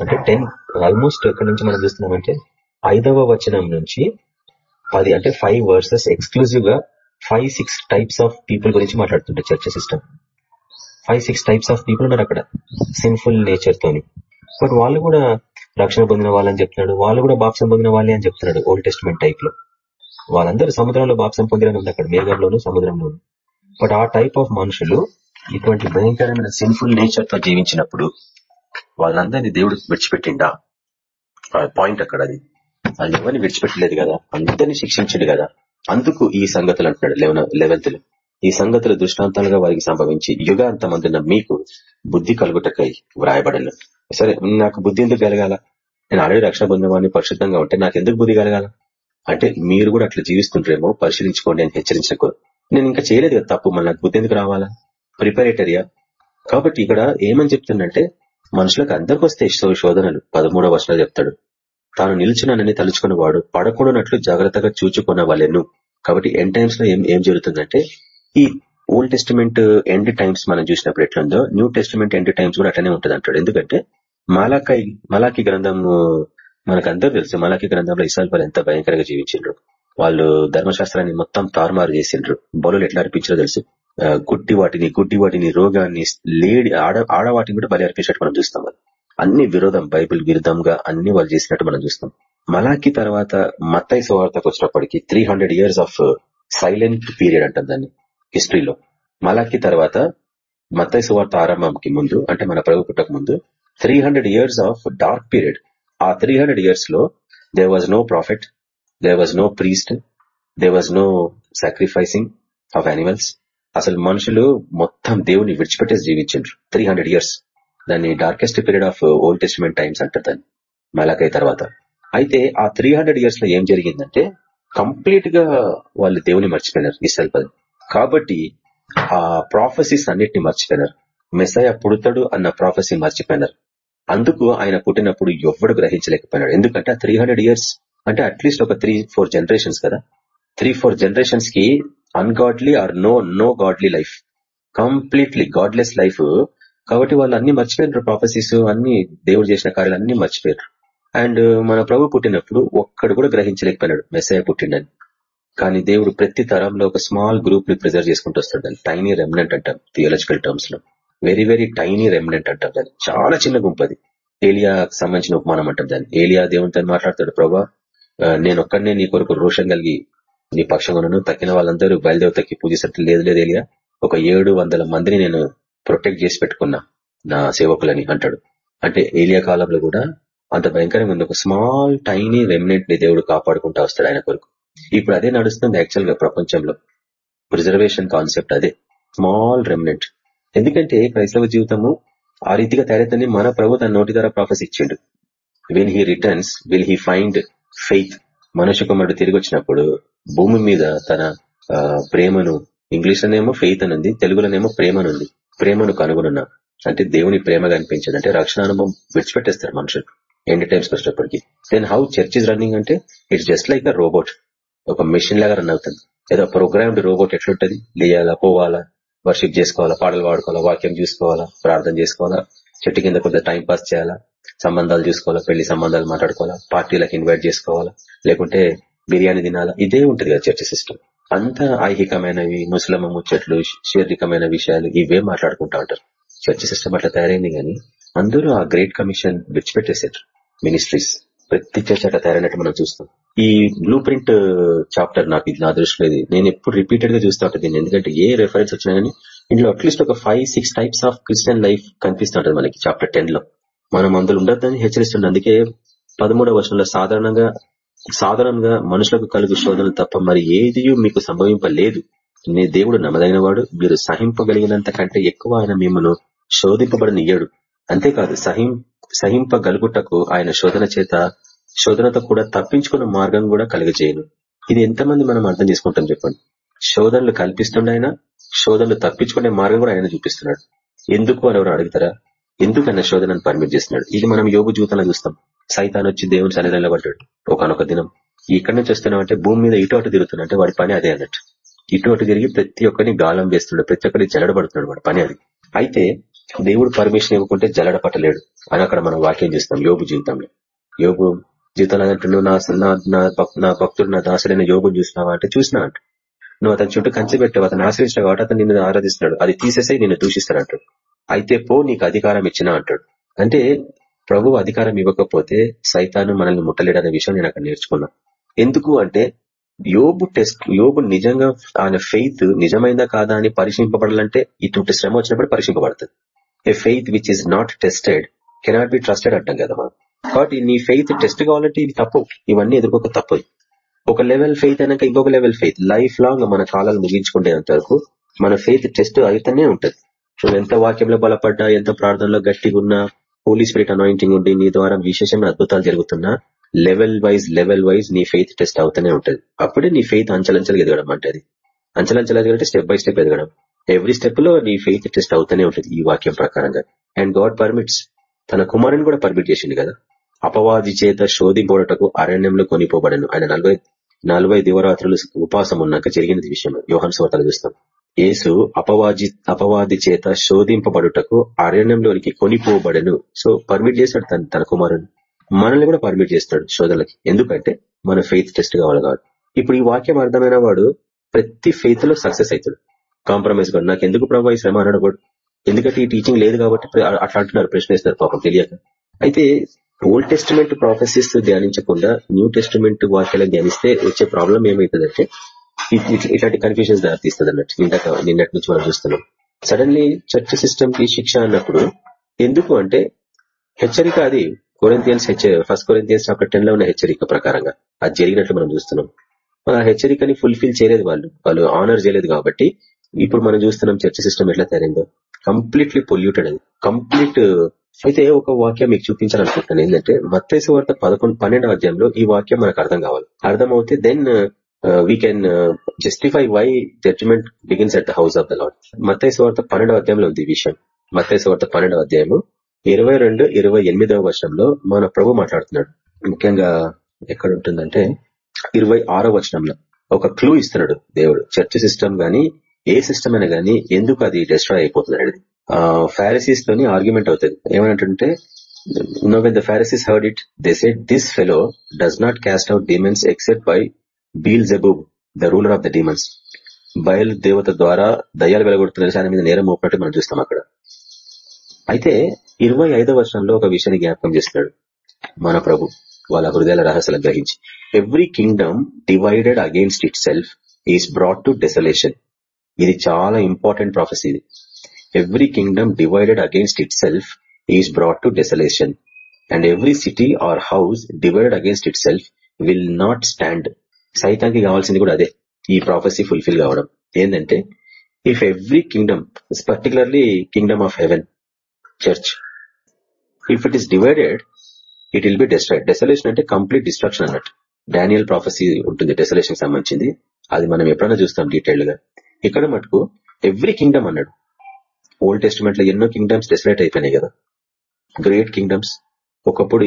అంటే టెన్ ఆల్మోస్ట్ ఎక్కడి నుంచి మనం చూస్తున్నామంటే ఐదవ వచనం నుంచి పది అంటే ఫైవ్ వర్సెస్ ఎక్స్క్లూజివ్గా five six types of people గురించి మాట్లాడుతుంటే church system five six types of people ఉన్నారు అక్కడ. సిన్ఫుల్ నేచర్ తోని. బట్ వాళ్ళు కూడా రక్షణ పొందిన వాళ్ళని చెప్తున్నాడు. వాళ్ళు కూడా బాప్సం పొందిన వాళ్ళే అని చెప్తున్నాడు ఓల్డ్ టెస్ట్మెంట్ టైప్లో. వాళ్ళందరూ సముద్రంలో బాప్సం పొందిన ఉంది అక్కడ మేఘంలోను సముద్రంలోను. బట్ ఆ టైప్ ఆఫ్ మనుషులు ఇటువంటి భయంకరమైన సిన్ఫుల్ నేచర్తో జీవించినప్పుడు వాళ్ళందరినీ దేవుడు విడిచిపెట్టిండా? పాయింట్ అక్కడ అది. వాళ్ళు ఎవరిని విడిచిపెట్టలేదు కదా? అందరినీ శిక్షించండి కదా? అందుకు ఈ సంగతులు అంటున్నాడు లెవెన్ లెవెన్త్ ఈ సంగతులు దృష్టాంతాలుగా వారికి సంభవించి యుగాంతమందున మీకు బుద్ధి కలుగుటకై వ్రాయబడను. సరే నాకు బుద్ధి ఎందుకు కలగాల? నేను ఆల్రెడీ రక్షణ బృందవాన్ని పరిశుద్ధంగా ఉంటే నాకు ఎందుకు బుద్ధి కలగాల? అంటే మీరు కూడా అట్లా జీవిస్తుంటారేమో పరిశీలించుకోండి అని హెచ్చరించకు. నేను ఇంకా చేయలేదు కదా తప్పు మళ్ళీ నాకు బుద్ధి ఎందుకు రావాలా? ప్రిపరేటరియా? కాబట్టి ఇక్కడ ఏమని చెప్తుందంటే మనుషులకు అందరికి వస్తే శోధనలు పదమూడవ వర్షాలు చెప్తాడు. తాను నిలిచినానని తలుచుకున్న వాడు పడకూడనట్లు జాగ్రత్తగా చూచుకున్న వాళ్ళెను కాబట్టి ఎండ్ టైమ్స్లో ఏం ఏం జరుగుతుందంటే ఈ ఓల్డ్ టెస్టిమెంట్ ఎండ్ టైమ్స్ మనం చూసినప్పుడు ఎట్లుందో న్యూ టెస్టిమెంట్ ఎండ్ టైమ్స్ కూడా అట్లనే ఉంటుంది అంటాడు ఎందుకంటే మాలాకై మలాకి గ్రంథం మనకు తెలుసు మలాకి గ్రంథంలో ఇసాల్ ఎంత భయంకరంగా జీవించిండ్రు. వాళ్ళు ధర్మశాస్త్రాన్ని మొత్తం తారుమారు చేసిండ్రు. బలు ఎట్లా అర్పించారో తెలుసు. గుడ్డి వాటిని గుడ్డి వాటిని రోగాన్ని లేడి ఆడ ఆడవాటిని కూడా బలి అర్పించినట్టు మనం చూస్తాం అన్ని విరోధం బైబిల్ విరుద్ధంగా అన్ని వాళ్ళు చేసినట్టు మనం చూస్తాం. మలాకి తర్వాత మత్తై సువార్తకు వచ్చినప్పటికీ three years of silent period అంటాం దాన్ని హిస్టరీలో మలాకి తర్వాత మత్తై సువార్త ఆరంభంకి ముందు అంటే మన ప్రభు పుట్టక ముందు three years of dark period ఆ త్రీ ఇయర్స్లో there was no prophet there was no priest there was no sacrificing of animals అసలు మనుషులు మొత్తం దేవుని విడిచిపెట్టేసి జీవించారు త్రీ ఇయర్స్ దాన్ని darkest period of old testament times అంటారు దాన్ని మలకై తర్వాత. అయితే ఆ త్రీ ఇయర్స్లో ఏం జరిగిందంటే కంప్లీట్గా వాళ్ళు దేవుని మర్చిపోయినారు ఇసల్పది కాబట్టి ఆ ప్రాఫెసీస్ అన్నిటిని మర్చిపోయినారు. మెస్సయ పుడతాడు అన్న ప్రాఫెసీ మర్చిపోయినారు. అందుకు ఆయన పుట్టినప్పుడు ఎవ్వడు గ్రహించలేకపోయినాడు. ఎందుకంటే ఆ త్రీ ఇయర్స్ అంటే అట్లీస్ట్ ఒక త్రీ ఫోర్ జనరేషన్స్ కదా. Three four జనరేషన్స్కి ungodly or no no godly life completely godless life కాబట్టి వాళ్ళు అన్ని మర్చిపోయినారు ప్రాఫెసీస్ అన్ని దేవుడు చేసిన కార్యాలు అన్ని మర్చిపోయారు అండ్ uh, మన ప్రభు పుట్టినప్పుడు ఒక్కడు కూడా గ్రహించలేకపోయినాడు. మెస్సయ పుట్టిండని. కానీ దేవుడు ప్రతి తరంలో ఒక స్మాల్ గ్రూప్ని ప్రిజర్వ్ చేసుకుంటూ వస్తాడు దాన్ని టైనీ రెమినెంట్ అంటాం థియోలజికల్ టర్మ్స్లో. వెరీ వెరీ టైనీ రెమినెంట్ అంటాం దాన్ని. చాలా చిన్న గుంపు అది. ఏలియా సంబంధించిన ఉపమానం అంటాం దాన్ని. ఏలియా దేవునితో మాట్లాడతాడు ప్రభా. నేను ఒక్కడనే నీ కొరకు రోషం కలిగి నీ పక్షంగా తక్కిన వాళ్ళందరూ బయలుదేవతకి పూజిస్తట్లు లేదు లేదు ఏలియా. ఒక ఏడు మందిని నేను ప్రొటెక్ట్ చేసి పెట్టుకున్నా నా సేవకులని అంటాడు. అంటే ఏలియా కాలంలో కూడా అంత భయంకరంగా ఉంది. ఒక స్మాల్ టైనీ రెమినెంట్ని దేవుడు కాపాడుకుంటా వస్తాడు ఆయన కొరకు. ఇప్పుడు అదే నడుస్తుంది యాక్చువల్గా ప్రపంచంలో. ప్రిజర్వేషన్ కాన్సెప్ట్ అదే. స్మాల్ రెమినెంట్ ఎందుకంటే క్రైస్తవ జీవితము ఆ రీతిగా తయారైతే మన ప్రభు తన నోటి ద్వారా ప్రాఫెస్ ఇచ్చిండు. Will he returns will he find faith మనుషు కుమారుడు తిరిగి వచ్చినప్పుడు భూమి మీద తన ప్రేమను ఇంగ్లీష్ లోనేమో ఫెయిత్ అనుంది తెలుగులోనేమో ప్రేమనుంది ప్రేమను కనుగొనున్నా అంటే దేవుని ప్రేమ కనిపించదు అంటే రక్షణ అనుభవం విడిచిపెట్టేస్తారు మనుషులు. ఎండ్ టైమ్స్ వచ్చేటప్పటికి then how church is running అంటే it's just like a robot ఒక మెషిన్ లాగా రన్ అవుతుంది. ఏదో ప్రోగ్రామ్డ్ రోబోట్ ఎట్లుంటది? లేయాలా పోవాలా? వర్షిప్ చేసుకోవాలా పాటలు పాడుకోవాలా వాక్యం చూసుకోవాలా ప్రార్థన చేసుకోవాలా చెట్టు కింద కొంత టైం పాస్ చేయాలా సంబంధాలు చూసుకోవాలా పెళ్ళి సంబంధాలు మాట్లాడుకోవాలా పార్టీలకు ఇన్వైట్ చేసుకోవాలా లేకుంటే బిర్యానీ తినాలా ఇదే ఉంటుంది కదా చర్చ సిస్టమ్ అంత ఐహికమైనవి ముసలమ్మ ముచ్చట్లు శారీరకమైన విషయాలు ఇవే మాట్లాడుకుంటా ఉంటారు. చర్చ సిస్టమ్ అట్లా తయారైంది కానీ అందరూ ఆ గ్రేట్ కమిషన్ విడిచిపెట్టేశారు. మినిస్ట్రీస్ ప్రతి చర్చ అట్లా తయారైనట్టు మనం చూస్తాం. ఈ బ్లూ ప్రింట్ చాప్టర్ నాకు ఇది నా దృష్టిలో ఇది. నేను ఎప్పుడు రిపీటెడ్గా చూస్తూ ఉంటుంది ఎందుకంటే ఏ రెఫరెన్స్ వచ్చినా కానీ ఇందులో అట్లీస్ట్ ఒక five six types of Christian life కనిపిస్తుంటది మనకి చాప్టర్ టెన్లో. మనం అందులో ఉండద్దని హెచ్చరిస్తుంది అందుకే పదమూడవ వర్షంలో సాధారణంగా సాధారణంగా మనుషులకు కలుగు శోధనలు తప్ప మరి ఏది మీకు సంభవింపలేదు. నీ దేవుడు నమ్మదగిన వాడు మీరు సహింపగలిగినంత కంటే ఎక్కువ ఆయన మిమ్మను శోధింపబడనియ్యడు అంతేకాదు సహిం సహింపగలుగుటకు ఆయన శోధన చేత శోధనతో కూడా తప్పించుకున్న మార్గం కూడా కలిగజేయను. ఇది ఎంతమంది మనం అర్థం చేసుకుంటాం చెప్పండి. శోధనలు కల్పిస్తుండైనా శోధనలు తప్పించుకునే మార్గం కూడా ఆయన చూపిస్తున్నాడు. ఎందుకు అని ఎవరు అడుగుతారా? ఎందుకన్నా శోధనను పర్మిట్ చేస్తున్నాడు? ఇది మనం యోగు జీవితంలో చూస్తాం. సైతాన్ వచ్చి దేవుని సన్నిధిలో పడ్డాడు ఒకనొక దినం ఇక్కడి నుంచి వస్తున్నామంటే భూమి మీద ఇటు అటు తిరుగుతున్నా వాడి పని అదే అన్నట్టు. ఇటు అటు తిరిగి ప్రతి ఒక్కరిని గాలం వేస్తున్నాడు. ప్రతి ఒక్కరిని జలడబడుతున్నాడు వాడి పని అది. అయితే దేవుడు పర్మిషన్ ఇవ్వకుంటే జలడ పట్టలేడు అని అక్కడ మనం వాక్యం చేస్తాం యోగు జీవితంలో. యోగు జీవితంలో అంటున్నావు నా నా భక్తుడు నా దాసుడైన యోగుని చూసినావా? అంటే చూసినా అంట. నువ్వు అతని చుట్టూ కంచి పెట్టావు అతను ఆశ్రయించిన కాబట్టి అతను నిన్ను ఆరాధిస్తున్నాడు. అది తీసేసే నిన్ను దూషిస్తాడు అంటాడు అయితే పో నీకు అధికారం ఇచ్చిన అంటాడు. అంటే ప్రభు అధికారం ఇవ్వకపోతే సైతాను మనల్ని ముట్టలేడనే విషయం నేను అక్కడ నేర్చుకున్నా. ఎందుకు అంటే యోబు టెస్ట్ యోబు నిజంగా ఆయన ఫెయిత్ నిజమైందా కాదా అని పరీక్షింపబడాలంటే ఇటువంటి శ్రమ వచ్చినప్పుడు పరీక్షింపబడుతుంది a faith which is not tested cannot be trusted అంటాం కదా మనం. కాబట్టి నీ ఫెయిత్ టెస్ట్ కావాలంటే ఇది తప్పు. ఇవన్నీ ఎదుర్కొక తప్పు. ఒక లెవెల్ ఫెయిత్ అయినాక ఇంకొక లెవెల్ ఫెయిత్. లైఫ్ లాంగ్ మన కాలాలు ముగించుకునేంత వరకు మన ఫెయిత్ టెస్ట్ అయితేనే ఉంటది. నువ్వు ఎంత వాక్యంలో బలపడ్డా ఎంత ప్రార్థనలో గట్టిగా ఉన్నా పోలీస్ స్పిరిట్ అనాయింటింగ్ ఉండి నీ ద్వారా విశేషమైన అద్భుతాలు జరుగుతున్నా లెవెల్ వైజ్ లెవెల్ వైజ్ నీ ఫెయిత్ టెస్ట్ అవుతూనే ఉంటది. అప్పుడే నీ ఫెయిత్ అంచలంచలు ఎదగడం అంటే అది. అంచలంచలు ఎదగడం స్టెప్ బై స్టెప్ ఎదగడం. ఎవ్రీ స్టెప్లో నీ ఫెయిత్ టెస్ట్ అవుతూనే ఉంటుంది ఈ వాక్యం ప్రకారంగా. అండ్ గాడ్ పర్మిట్స్ తన కుమారుని కూడా పర్మిట్ చేసింది కదా. అపవాది చేత శోధింపోడటకు అరణ్యంలో కొనిపోబడను. ఆయన నలభై నలభై దివరాత్రులు ఉపాసం ఉన్నాక జరిగినది విషయం యోహన్ స్వార్తలు చూస్తాం యేసు అపవాది అపవాది చేత శోధింపబడుటకు అరణ్యంలోనికి కొనిపోబడను. సో పర్మిట్ చేశాడు తన తన కుమారుని. మనల్ని కూడా పర్మిట్ చేస్తాడు శోధనలకి ఎందుకంటే మన ఫెయిత్ టెస్ట్ కావాలి కాబట్టి. ఇప్పుడు ఈ వాక్యం అర్థమైన వాడు ప్రతి ఫెయిత్లో సక్సెస్ అవుతాడు. కాంప్రమైజ్ కాదు నాకు ఎందుకు ప్రభావ ఈ శ్రమ అన్నాడు కూడా? ఎందుకంటే ఈ టీచింగ్ లేదు కాబట్టి అట్లా అంటున్నారు. ప్రశ్న వేస్తారు పాపం తెలియక. అయితే ఓల్డ్ టెస్టిమెంట్ ప్రాఫెసెస్ ధ్యానించకుండా న్యూ టెస్టిమెంట్ వాక్యాలను ధ్యానిస్తే వచ్చే ప్రాబ్లం ఏమవుతుందంటే ఇట్లాంటి కన్ఫ్యూజన్స్ దారితీస్తుంది అన్నట్టు. నిన్నట నిన్నటి నుంచి మనం చూస్తున్నాం. సడన్లీ చర్చ్ సిస్టమ్కి శిక్ష అన్నప్పుడు ఎందుకు అంటే హెచ్చరిక అది కొరింతియన్స్ ఫస్ట్ కొరింతియన్స్ చాప్టర్ టెన్లో ఉన్న హెచ్చరిక ప్రకారంగా. అది జరిగినట్లు మనం చూస్తున్నాం. ఆ హెచ్చరికని ఫుల్ఫిల్ చేయలేదు వాళ్ళు. వాళ్ళు ఆనర్ చేయలేదు కాబట్టి ఇప్పుడు మనం చూస్తున్నాం చర్చ సిస్టమ్ ఎట్లా తయారైందో. కంప్లీట్లీ పొల్యూటెడ్ అది. కంప్లీట్ అయితే ఒక వాక్యం మీకు చూపించాలనుకుంటున్నాను. ఏంటంటే మత్తేసు వార్త పదకొండు పన్నెండవ అధ్యాయంలో ఈ వాక్యం మనకు అర్థం కావాలి. అర్థం అవుతే then we can justify why judgement begins at the house of the Lord మత్తైస్ వార్త పన్నెండవ అధ్యాయంలో ఉంది ఈ విషయం. మత్తైస్ వార్త పన్నెండవ అధ్యాయము ఇరవై రెండు ఇరవై ఎనిమిదవ వర్షంలో మన ప్రభు మాట్లాడుతున్నాడు. ముఖ్యంగా ఎక్కడ ఉంటుందంటే ఇరవై ఆరో వచనంలో ఒక క్లూ ఇస్తున్నాడు దేవుడు. చర్చ్ సిస్టమ్ గానీ ఏ సిస్టమ్ అయినా గానీ ఎందుకు అది డిస్ట్రాయ్ అయిపోతుంది అనేది. ఫారసీస్ తోని ఆర్గ్యుమెంట్ అవుతుంది. ఏమంటుంటే no when the Pharisees heard it they said this fellow does not cast out demons except by Beelzebub the ruler of the demons. బయలు దేవత ద్వారా దయ్యాలు వెలగొడుతున్న ఆయన మీద నేరం మోపినట్టు మనం చూస్తాం అక్కడ. అయితే ఇరవై ఐదో వర్షంలో ఒక విషయాన్ని జ్ఞాపకం చేస్తున్నాడు మన ప్రభు వాళ్ళ హృదయాల రహస్యాలను గ్రహించి. Every kingdom divided against itself is brought to desolation ఇది చాలా ఇంపార్టెంట్ ప్రాఫెస్ ఇది. Every kingdom divided against itself is brought to desolation and every city or house divided against itself will not stand సైతానికి కావాల్సింది కూడా అదే ఈ prophecy fulfil కావడం. ఏంటంటే if every kingdom particularly kingdom of heaven church if it is divided it will be destroyed desolation అంటే complete destruction అన్నట్టు. Daniel prophecy ఉంటుంది డెసలేషన్ సంబంధించింది. అది మనం ఎప్పుడైనా చూస్తాం డీటెయిల్డ్గా. ఇక్కడ మటుకు ఎవ్రీ కింగ్డమ్ అన్నాడు. ఓల్డ్ టెస్టిమెంట్లో ఎన్నో కింగ్డమ్స్ డెసలేట్ అయిపోయినాయి కదా. గ్రేట్ కింగ్డమ్స్ ఒకప్పుడు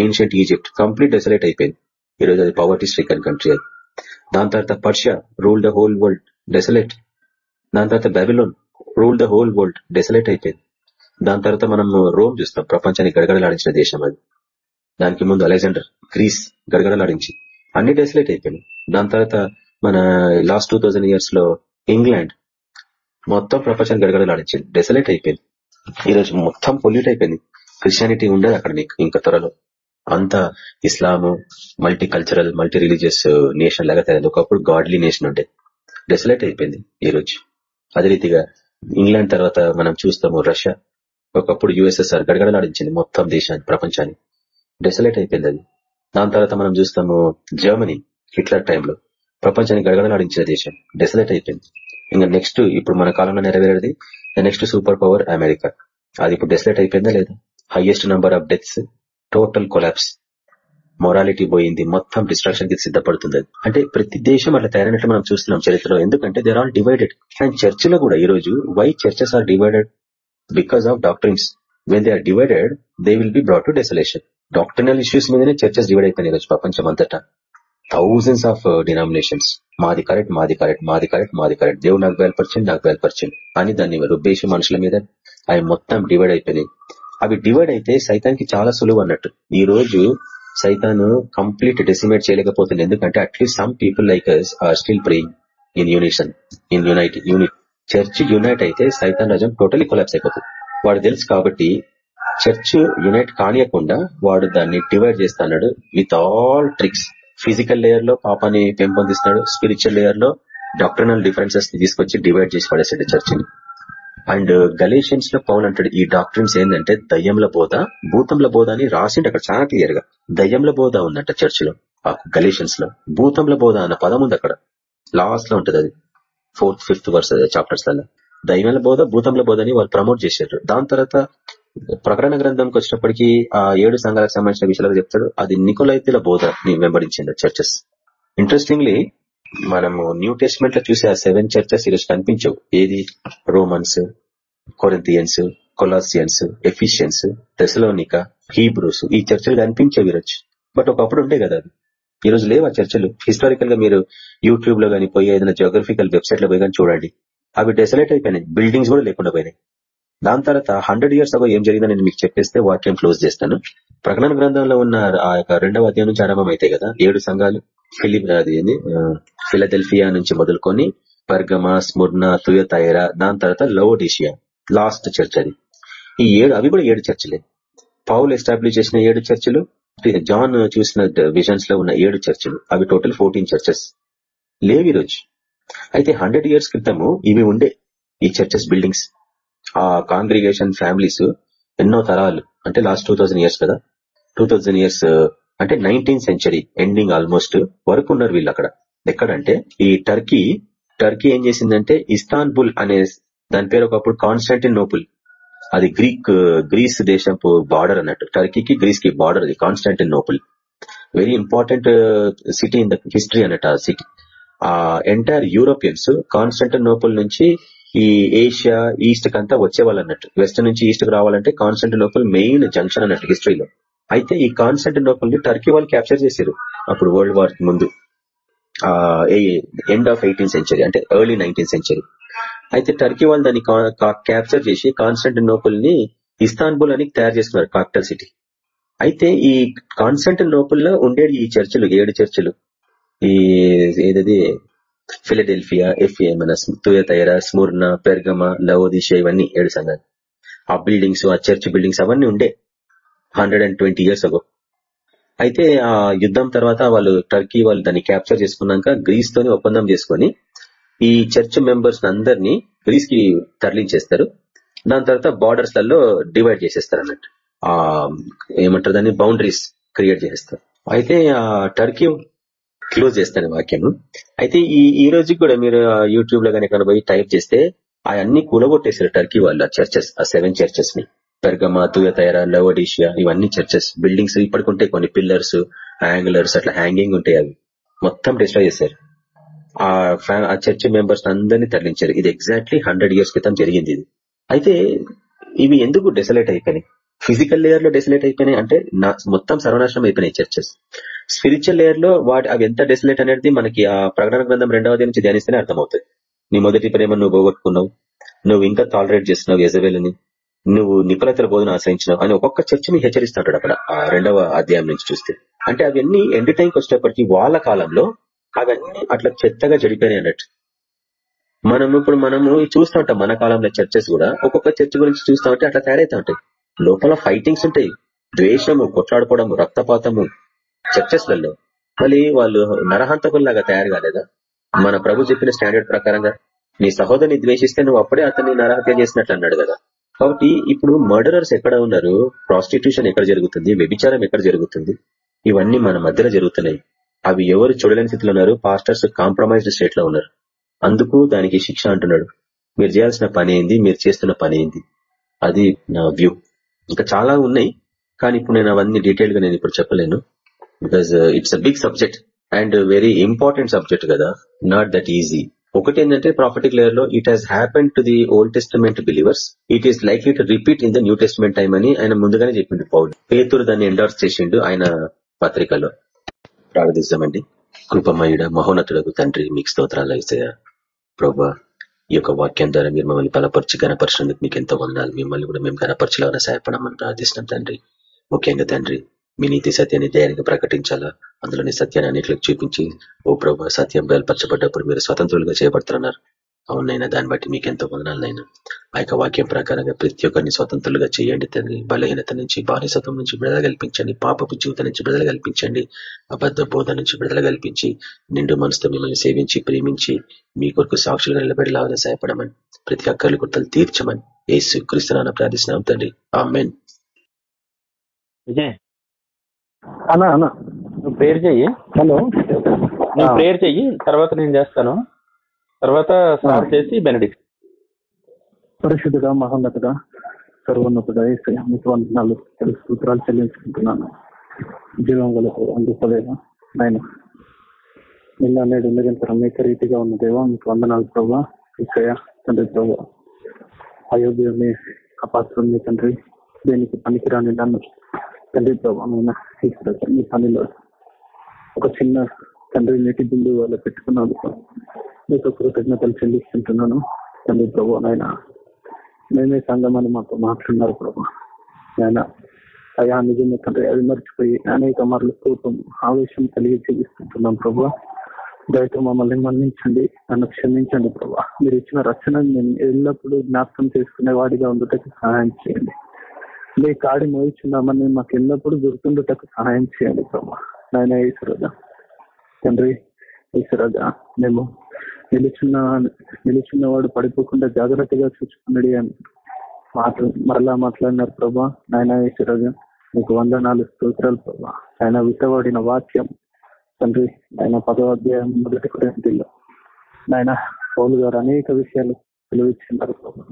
ఏన్షియంట్ ఈజిప్ట్ కంప్లీట్ డెసలేట్ అయిపోయింది. ఈరోజు అది పవర్టీ స్ట్రికన్ కంట్రీ అది. దాని తర్వాత Persia rule the whole world desolate దాని తర్వాత Babylon rule the whole world desolate అయిపోయింది. దాని తర్వాత మనం రోమ్ చూస్తాం. ప్రపంచానికి గడగడలాడించిన దేశం అది. దానికి ముందు అలెగ్జాండర్ గ్రీస్ గడగడలాడించి. అన్ని డెసలేట్ అయిపోయినాయి. దాని తర్వాత మన లాస్ట్ టూ ఇయర్స్లో ఇంగ్లాండ్ మొత్తం ప్రపంచాన్ని గడగడలాడించింది. డెసలేట్ అయిపోయింది. ఈరోజు మొత్తం పొల్యూట్ అయిపోయింది. క్రిస్టియానిటీ ఉండదు అక్కడ నీకు ఇంకా త్వరలో. అంత Islam multi cultural multi religious nation లాగా తయారైంది. ఒకప్పుడు గాడ్లీ నేషన్ ఉండే. డెసలేట్ అయిపోయింది ఈ రోజు. అదే రీతిగా ఇంగ్లాండ్ తర్వాత మనం చూస్తాము రష్యా. ఒకప్పుడు యుఎస్ఎస్ఆర్ గడగడలాడించింది మొత్తం దేశాన్ని ప్రపంచాన్ని. డెసలేట్ అయిపోయింది అది. దాని తర్వాత మనం చూస్తాము జర్మనీ హిట్లర్ టైంలో ప్రపంచాన్ని గడగడలాడించిన దేశం. డెసలేట్ అయిపోయింది. ఇంకా నెక్స్ట్ ఇప్పుడు మన కాలంలో నెరవేరేది నెక్స్ట్ సూపర్ పవర్ అమెరికా అది ఇప్పుడు డెసలేట్ అయిపోయిందా లేదా? Highest number of deaths total collapse morality పోయింది. మొత్తం డిస్ట్రాక్షన్కి సిద్ధపడుతుంది. అంటే ప్రతి దేశం అట్లా తయారైనట్లు మనం చూస్తున్నాం చరిత్రలో. ఎందుకంటే దేర్ ఆల్ డివైడెడ్ అండ్ చర్చిలో కూడా ఈ రోజు why churches are divided because of doctrines when they are divided they will be brought to desolation doctrinal issues మీదనే చర్చెస్ డివైడ్ అయిపోయినాయి ఈరోజు ప్రపంచం అంతటా. థౌజండ్స్ ఆఫ్ డినామినేషన్స్ మాది కరెక్ట్ మాది కరెక్ట్ మాది కరెక్ట్ మాది కరెక్ట్ దేవుడు నాకు బయలుపరిచింది నాకు బయలుపరిచింది అని దాన్ని రుబ్బేసి మనుషుల మీద అవి మొత్తం డివైడ్ అయిపోయినాయి. అవి డివైడ్ అయితే సైతానికి చాలా సులువు అన్నట్టు. ఈ రోజు సైతాను కంప్లీట్ డెసిమేట్ చేయలేకపోతుంది. ఎందుకంటే at least some people like are still praying in unison in unite unit church unite అయితే సైతాన్ రాజం టోటలీ కొలాప్స్ అయిపోతుంది. వాడు తెలుసు కాబట్టి చర్చ్ యునైట్ కానియకుండా వాడు దాన్ని డివైడ్ చేస్తున్నాడు విత్ ఆల్ ట్రిక్స్ ఫిజికల్ లేయర్లో పాపాన్ని పెంపొందిస్తున్నాడు స్పిరిచువల్ లేయర్లో డాక్టర్నల్ డిఫరెన్సెస్ని తీసుకొచ్చి డివైడ్ చేసి పడేసాడు చర్చిని అండ్ గలేషియన్స్లో పౌన్ అంటాడు ఈ డాక్టర్స్ ఏంటంటే దయ్యంల బోధ భూతంల బోధ అని రాసిండు అక్కడ చాలా క్లియర్గా. దయ్యంల బోధ ఉందంట చర్చ్లో గలేషియన్స్లో. భూతంల బోధ అన్న పదం ఉంది అక్కడ. లాస్ట్లో ఉంటది అది. ఫోర్త్ ఫిఫ్త్ వర్స్ చాప్టర్స్లలో దయ్యంల బోధ భూతంల బోధ అని వాళ్ళు ప్రమోట్ చేశారు. దాని తర్వాత ప్రకరణ గ్రంథంకి వచ్చినప్పటికీ ఆ ఏడు సంఘాలకు సంబంధించిన విషయాలు చెప్తాడు. అది నికోలైతుల బోధ వెంబడించింది చర్చెస్ ఇంట్రెస్టింగ్లీ మనము న్యూ టెస్ట్మెంట్లో చూసే ఆ సెవెన్ చర్చెస్ ఈరోజు కనిపించవు. ఏది? Romans Corinthians Colossians Ephesians Thessalonica Hebrews ఈ చర్చలు కనిపించేవి ఈరోజు. బట్ ఒకప్పుడు ఉండే కదా అది. ఈ రోజు లేవు ఆ చర్చలు. హిస్టారికల్గా మీరు యూట్యూబ్లో కానీ పోయి ఏదైనా జోగ్రఫికల్ వెబ్సైట్లో పోయి కానీ చూడండి. అవి డెసలేట్ అయిపోయినాయి. బిల్డింగ్స్ కూడా లేకుండా పోయినాయి. దాని తర్వాత హండ్రెడ్ ఇయర్స్ అగో ఏం జరిగిందని నేను మీకు చెప్పేస్తే వాక్యం క్లోజ్ చేస్తాను. ప్రకటన గ్రంథంలో ఉన్న ఆ యొక్క రెండవ అధ్యాయం నుంచి ఆరంభం అయితే కదా ఏడు సంఘాలు ఫిలిప్ అది ఫిలదెల్ఫియా నుంచి మొదలుకొని పర్గమా స్ముర్న తుయతైరా దాని తర్వాత లవోడేషియా లాస్ట్ చర్చ్ అది. ఈ ఏడు అవి కూడా ఏడు చర్చలే. పౌల్ ఎస్టాబ్లిష్ చేసిన ఏడు చర్చలు జాన్ చూసిన విజన్స్లో ఉన్న ఏడు చర్చలు అవి టోటల్ ఫోర్టీన్ చర్చెస్ లేవి ఈరోజు అయితే హండ్రెడ్ ఇయర్స్ క్రితము ఇవి ఉండే ఈ చర్చెస్ బిల్డింగ్స్ ఆ కాంగ్రిగేషన్ ఫ్యామిలీస్ ఎన్నో తరాలు అంటే లాస్ట్ టూ ఇయర్స్ కదా. టూ ఇయర్స్ అంటే నైన్టీన్ సెంచరీ ఎండింగ్ ఆల్మోస్ట్ వరకు ఉన్నారు వీళ్ళు అక్కడ. ఎక్కడంటే ఈ టర్కీ టర్కీ ఏం చేసిందంటే ఇస్తాన్బుల్ అనే దాని పేరు ఒకప్పుడు కాన్స్టాంటిన్ నోపుల్ అది గ్రీక్ గ్రీస్ దేశపు బార్డర్ అన్నట్టు. టర్కీకి గ్రీస్కి బార్డర్ అది Constantinople very important city in the history అన్నట్టు ఆ సిటీ ఆ ఎంటైర్ యూరోపియన్స్ కాన్స్టాంటిన్ నోపుల్ నుంచి ఈ ఏషియా ఈస్ట్ కంతా వచ్చేవాళ్ళు అన్నట్టు వెస్ట్ నుంచి ఈస్ట్కి రావాలంటే కాన్స్టాంటినోపుల్ మెయిన్ జంక్షన్ అన్నట్టు హిస్టరీలో అయితే ఈ కాన్స్టాంటినోపుల్ని టర్కీ వాళ్ళు క్యాప్చర్ చేశారు అప్పుడు వరల్డ్ వార్ ముందు. ఎండ్ ఆఫ్ ఎయిటీన్ సెంచరీ అంటే ఎర్లీ నైన్టీన్ సెంచరీ అయితే టర్కీ వాళ్ళు దాన్ని క్యాప్చర్ చేసి కాన్స్టాంటినోపుల్ని ఇస్తాన్బుల్ అని తయారు చేసుకున్నారు కాపిటల్ సిటీ అయితే ఈ కాన్స్టాంటినోపుల్లో ఉండేది ఈ చర్చిలు ఏడు చర్చిలు. ఈ ఏదది? ఫిలడెల్ఫియా ఎఫ్ఏమన తుయతైర స్మూర్ణ పెర్గమ లవోదిష ఇవన్నీ ఏడు సంఘాలు ఆ బిల్డింగ్స్ ఆ చర్చ్ బిల్డింగ్స్ అవన్నీ ఉండే హండ్రెడ్ ఇయర్స్ అగో అయితే ఆ యుద్ధం తర్వాత వాళ్ళు టర్కీ వాళ్ళు దాన్ని క్యాప్చర్ చేసుకున్నాక గ్రీస్ తోని ఒప్పందం చేసుకుని ఈ చర్చ్ మెంబర్స్ అందరినీ గ్రీస్కి తరలించేస్తారు దాని తర్వాత బార్డర్స్లలో డివైడ్ చేసేస్తారు అన్నట్టు ఆ ఏమంటారు దాన్ని బౌండరీస్ క్రియేట్ చేసేస్తారు అయితే ఆ టర్కీ క్లోజ్ చేస్తాను వాక్యం అయితే ఈ ఈ రోజు కూడా మీరు యూట్యూబ్లో కానీ పోయి టైప్ చేస్తే అవన్నీ కూలగొట్టేశారు టర్కీ వాళ్ళు చర్చెస్ ఆ సెవెన్ చర్చెస్ని. పెర్గమా తయారా లవోడిషియా ఇవన్నీ చర్చెస్ బిల్డింగ్స్ ఇప్పటికుంటే కొన్ని పిల్లర్స్ యాంగులర్స్ అట్లా హ్యాంగింగ్ ఉంటాయి అవి. మొత్తం డిస్ట్రాయ్ చేశారు. ఆ చర్చ్ మెంబర్స్ అందరినీ తరలించారు. ఇది ఎగ్జాక్ట్లీ హండ్రెడ్ ఇయర్స్ క్రితం జరిగింది ఇది. అయితే ఇవి ఎందుకు డెసలేట్ అయిపోయినాయి? ఫిజికల్ లేయర్లో డెసలేట్ అయిపోయినాయి అంటే మొత్తం సర్వనాశనం అయిపోయినాయి చర్చెస్ స్పిరిచువల్ లేయర్లో వాటి అవి ఎంత డెసిలేట్ అనేది మనకి ఆ ప్రకటన గ్రంథం రెండవది నుంచి ధ్యానిస్తేనే అర్థమవుతుంది నీ మొదటి ప్రేమ నువ్వు పోగొట్టుకున్నావు. నువ్వు ఇంకా టాలరేట్ చేస్తున్నావు యజవేలని నువ్వు నిపుణతల బోధన ఆశ్రయించినావు అని ఒక్కొక్క చర్చని హెచ్చరిస్తుంటాడు అక్కడ ఆ రెండవ అధ్యాయం నుంచి చూస్తే. అంటే అవన్నీ ఎండ్ టైంకి వచ్చేటప్పటికి వాళ్ళ కాలంలో అవన్నీ అట్లా చెత్తగా జడిపోయినాయి అన్నట్టు. మనం ఇప్పుడు మనము చూస్తూ ఉంటాం మన కాలంలో చర్చెస్ కూడా. ఒక్కొక్క చర్చ గురించి చూస్తూ ఉంటే అట్లా తయారైతా ఉంటాయి. లోపల ఫైటింగ్స్ ఉంటాయి. ద్వేషము కొట్లాడుకోవడము రక్తపాతము చర్చెస్లలో. మళ్ళీ వాళ్ళు నరహంతకుల్లాగా తయారు కాలేదా? మన ప్రభు చెప్పిన స్టాండర్డ్ ప్రకారంగా నీ సహోదరిని ద్వేషిస్తే నువ్వు అప్పుడే అతన్ని నరహత్య చేసినట్లు అన్నాడు కదా. కాబట్టి ఇప్పుడు మర్డరర్స్ ఎక్కడ ఉన్నారు? ప్రాస్టిట్యూషన్ ఎక్కడ జరుగుతుంది? వ్యభిచారం ఎక్కడ జరుగుతుంది? ఇవన్నీ మన మధ్యలో జరుగుతున్నాయి. అవి ఎవరు చూడలేని స్థితిలో ఉన్నారు? పాస్టర్స్ కాంప్రమైజ్డ్ స్టేట్లో ఉన్నారు. అందుకు దానికి శిక్ష అంటున్నాడు. మీరు చేయాల్సిన పని ఏంది? మీరు చేస్తున్న పని ఏంది? అది నా వ్యూ. ఇంకా చాలా ఉన్నాయి. కానీ ఇప్పుడు నేను అవన్నీ డీటెయిల్గా నేను ఇప్పుడు చెప్పలేను. Because it's a big subject and very important subject కదా. నాట్ దట్ ఈజీ ఒకటి ఏంటంటే ప్రాఫిటిక్ లేయర్లో it has happen to the old testament believers it is likely to repeat in the new testament time అని ఆయన ముందుగానే చెప్పిండు Paul. పేతురు దాన్ని ఎండార్స్ చేసిండు ఆయన పత్రికలో. ప్రార్థిస్తామండి. కృపమయుడ మహోన్నతుడకు తండ్రి మీకు స్తోత్రాలు ఇస్తాయా ప్రభా ఈ యొక్క వాక్యం ద్వారా మీరు మమ్మల్ని బలపరిచి గనపరిచినందుకు మీకు ఎంతో వందాలు మిమ్మల్ని కూడా మేము గనపరచలాగా సహాయపడమని ప్రార్థిస్తున్నాం తండ్రి. ముఖ్యంగా తండ్రి మీ నీతి సత్యాన్ని ధైర్యంగా ప్రకటించాలా? అందులోని సత్యాన్ని అన్నింటికి చూపించి ఓ ప్రభు సత్యం బయలుపరచబడ్డప్పుడు మీరు స్వతంత్రులుగా చేయబడుతున్నారు. అవునైనా దాన్ని బట్టి మీకు ఎంతో వదనాలైనా ఆ యొక్క వాక్యం ప్రకారంగా ప్రతి ఒక్కరిని స్వతంత్రులుగా చేయండి తండ్రి. బలహీనత నుంచి బానిసత్వం నుంచి విడుదల కల్పించండి. పాపపు జీవితం నుంచి విడుదల కల్పించండి. అబద్ధ బోధ నుంచి విడుదల కల్పించి నిండు మనసుతో మిమ్మల్ని సేవించి ప్రేమించి మీ కొరకు సాక్షులుగా నిలబడిలాగా సహాయపడమని ప్రతి ఒక్కరి గుర్తలు తీర్చమని ఏసు క్రీస్తున్నా ప్రార్థిస్తున్నాం తండ్రి. ఆమెన్. విజయ్. అన్నా అన్నా. నువ్వు ప్రేయర్ చెయ్యి. హలో. నువ్వు ప్రేయర్ చెయ్యి. తర్వాత నేను చేస్తాను. తర్వాత సార్ చేసి బెనడిక్ట్. పరిశుద్ధుడా మహోన్నతుడా సర్వోన్నతుడా ఏసయ్య, మీకు వందనాలు. తెలుసు సూత్రాలు చెల్లించుకుంటున్నాను. జీవం గలకు అందుకోలేదా? ఆయన నిన్న నేడు నిరంతరం ఏక రీతిగా ఉన్న దేవా మీకు వందనాలు ప్రభా. ఇక్కయ తండ్రి ప్రభా. అయోధ్య మీ అపాత్రం మీ తండ్రి దేనికి పనికిరాని నన్ను తండ్రి ప్రభా ఈ పనిలో ఒక చిన్న తండ్రి నీటి బిల్లు వాళ్ళు పెట్టుకున్నందుకు మీకు కృతజ్ఞతలు చెల్లిస్తుంటున్నాను. తండ్రి ప్రభు నాయన మేమే సంఘం అని మాతో మాట్లాడినారు ప్రభు. ఆయన అయా నిజంగా తండ్రి అది మర్చిపోయి అనేక మార్లు కోపం ఆవేశం కలిగి చెల్లిస్తుంటున్నాం ప్రభు. దయతో మమ్మల్ని మన్నించండి నన్ను క్షమించండి ప్రభా. మీరు ఇచ్చిన రచన నేను ఎల్లప్పుడూ జ్ఞాపకం చేసుకునే వాడిగా ఉండటం సహాయం చేయండి. మీ కాడి మోయిచున్నామని మాకు ఎల్లప్పుడూ గుర్తుండటకు సహాయం చేయండి ప్రభా. నాయన ఈశ్వరగా తండ్రి ఈశ్వరగా మేము నిలుచున్న నిలుచున్న వాడు పడిపోకుండా జాగ్రత్తగా చూసుకున్నాడు అని మాట మరలా మాట్లాడినారు ప్రభా. నాయన ఈశ్వరగా మీకు నాలుగు స్తోత్రాలు ప్రభా. ఆయన విత్తబడిన వాక్యం తండ్రి ఆయన పదవాధ్యాయం మొదటి కొరింథీలో నాయన పౌలు గారు అనేక విషయాలు తెలివిచ్చినారు ప్రభా.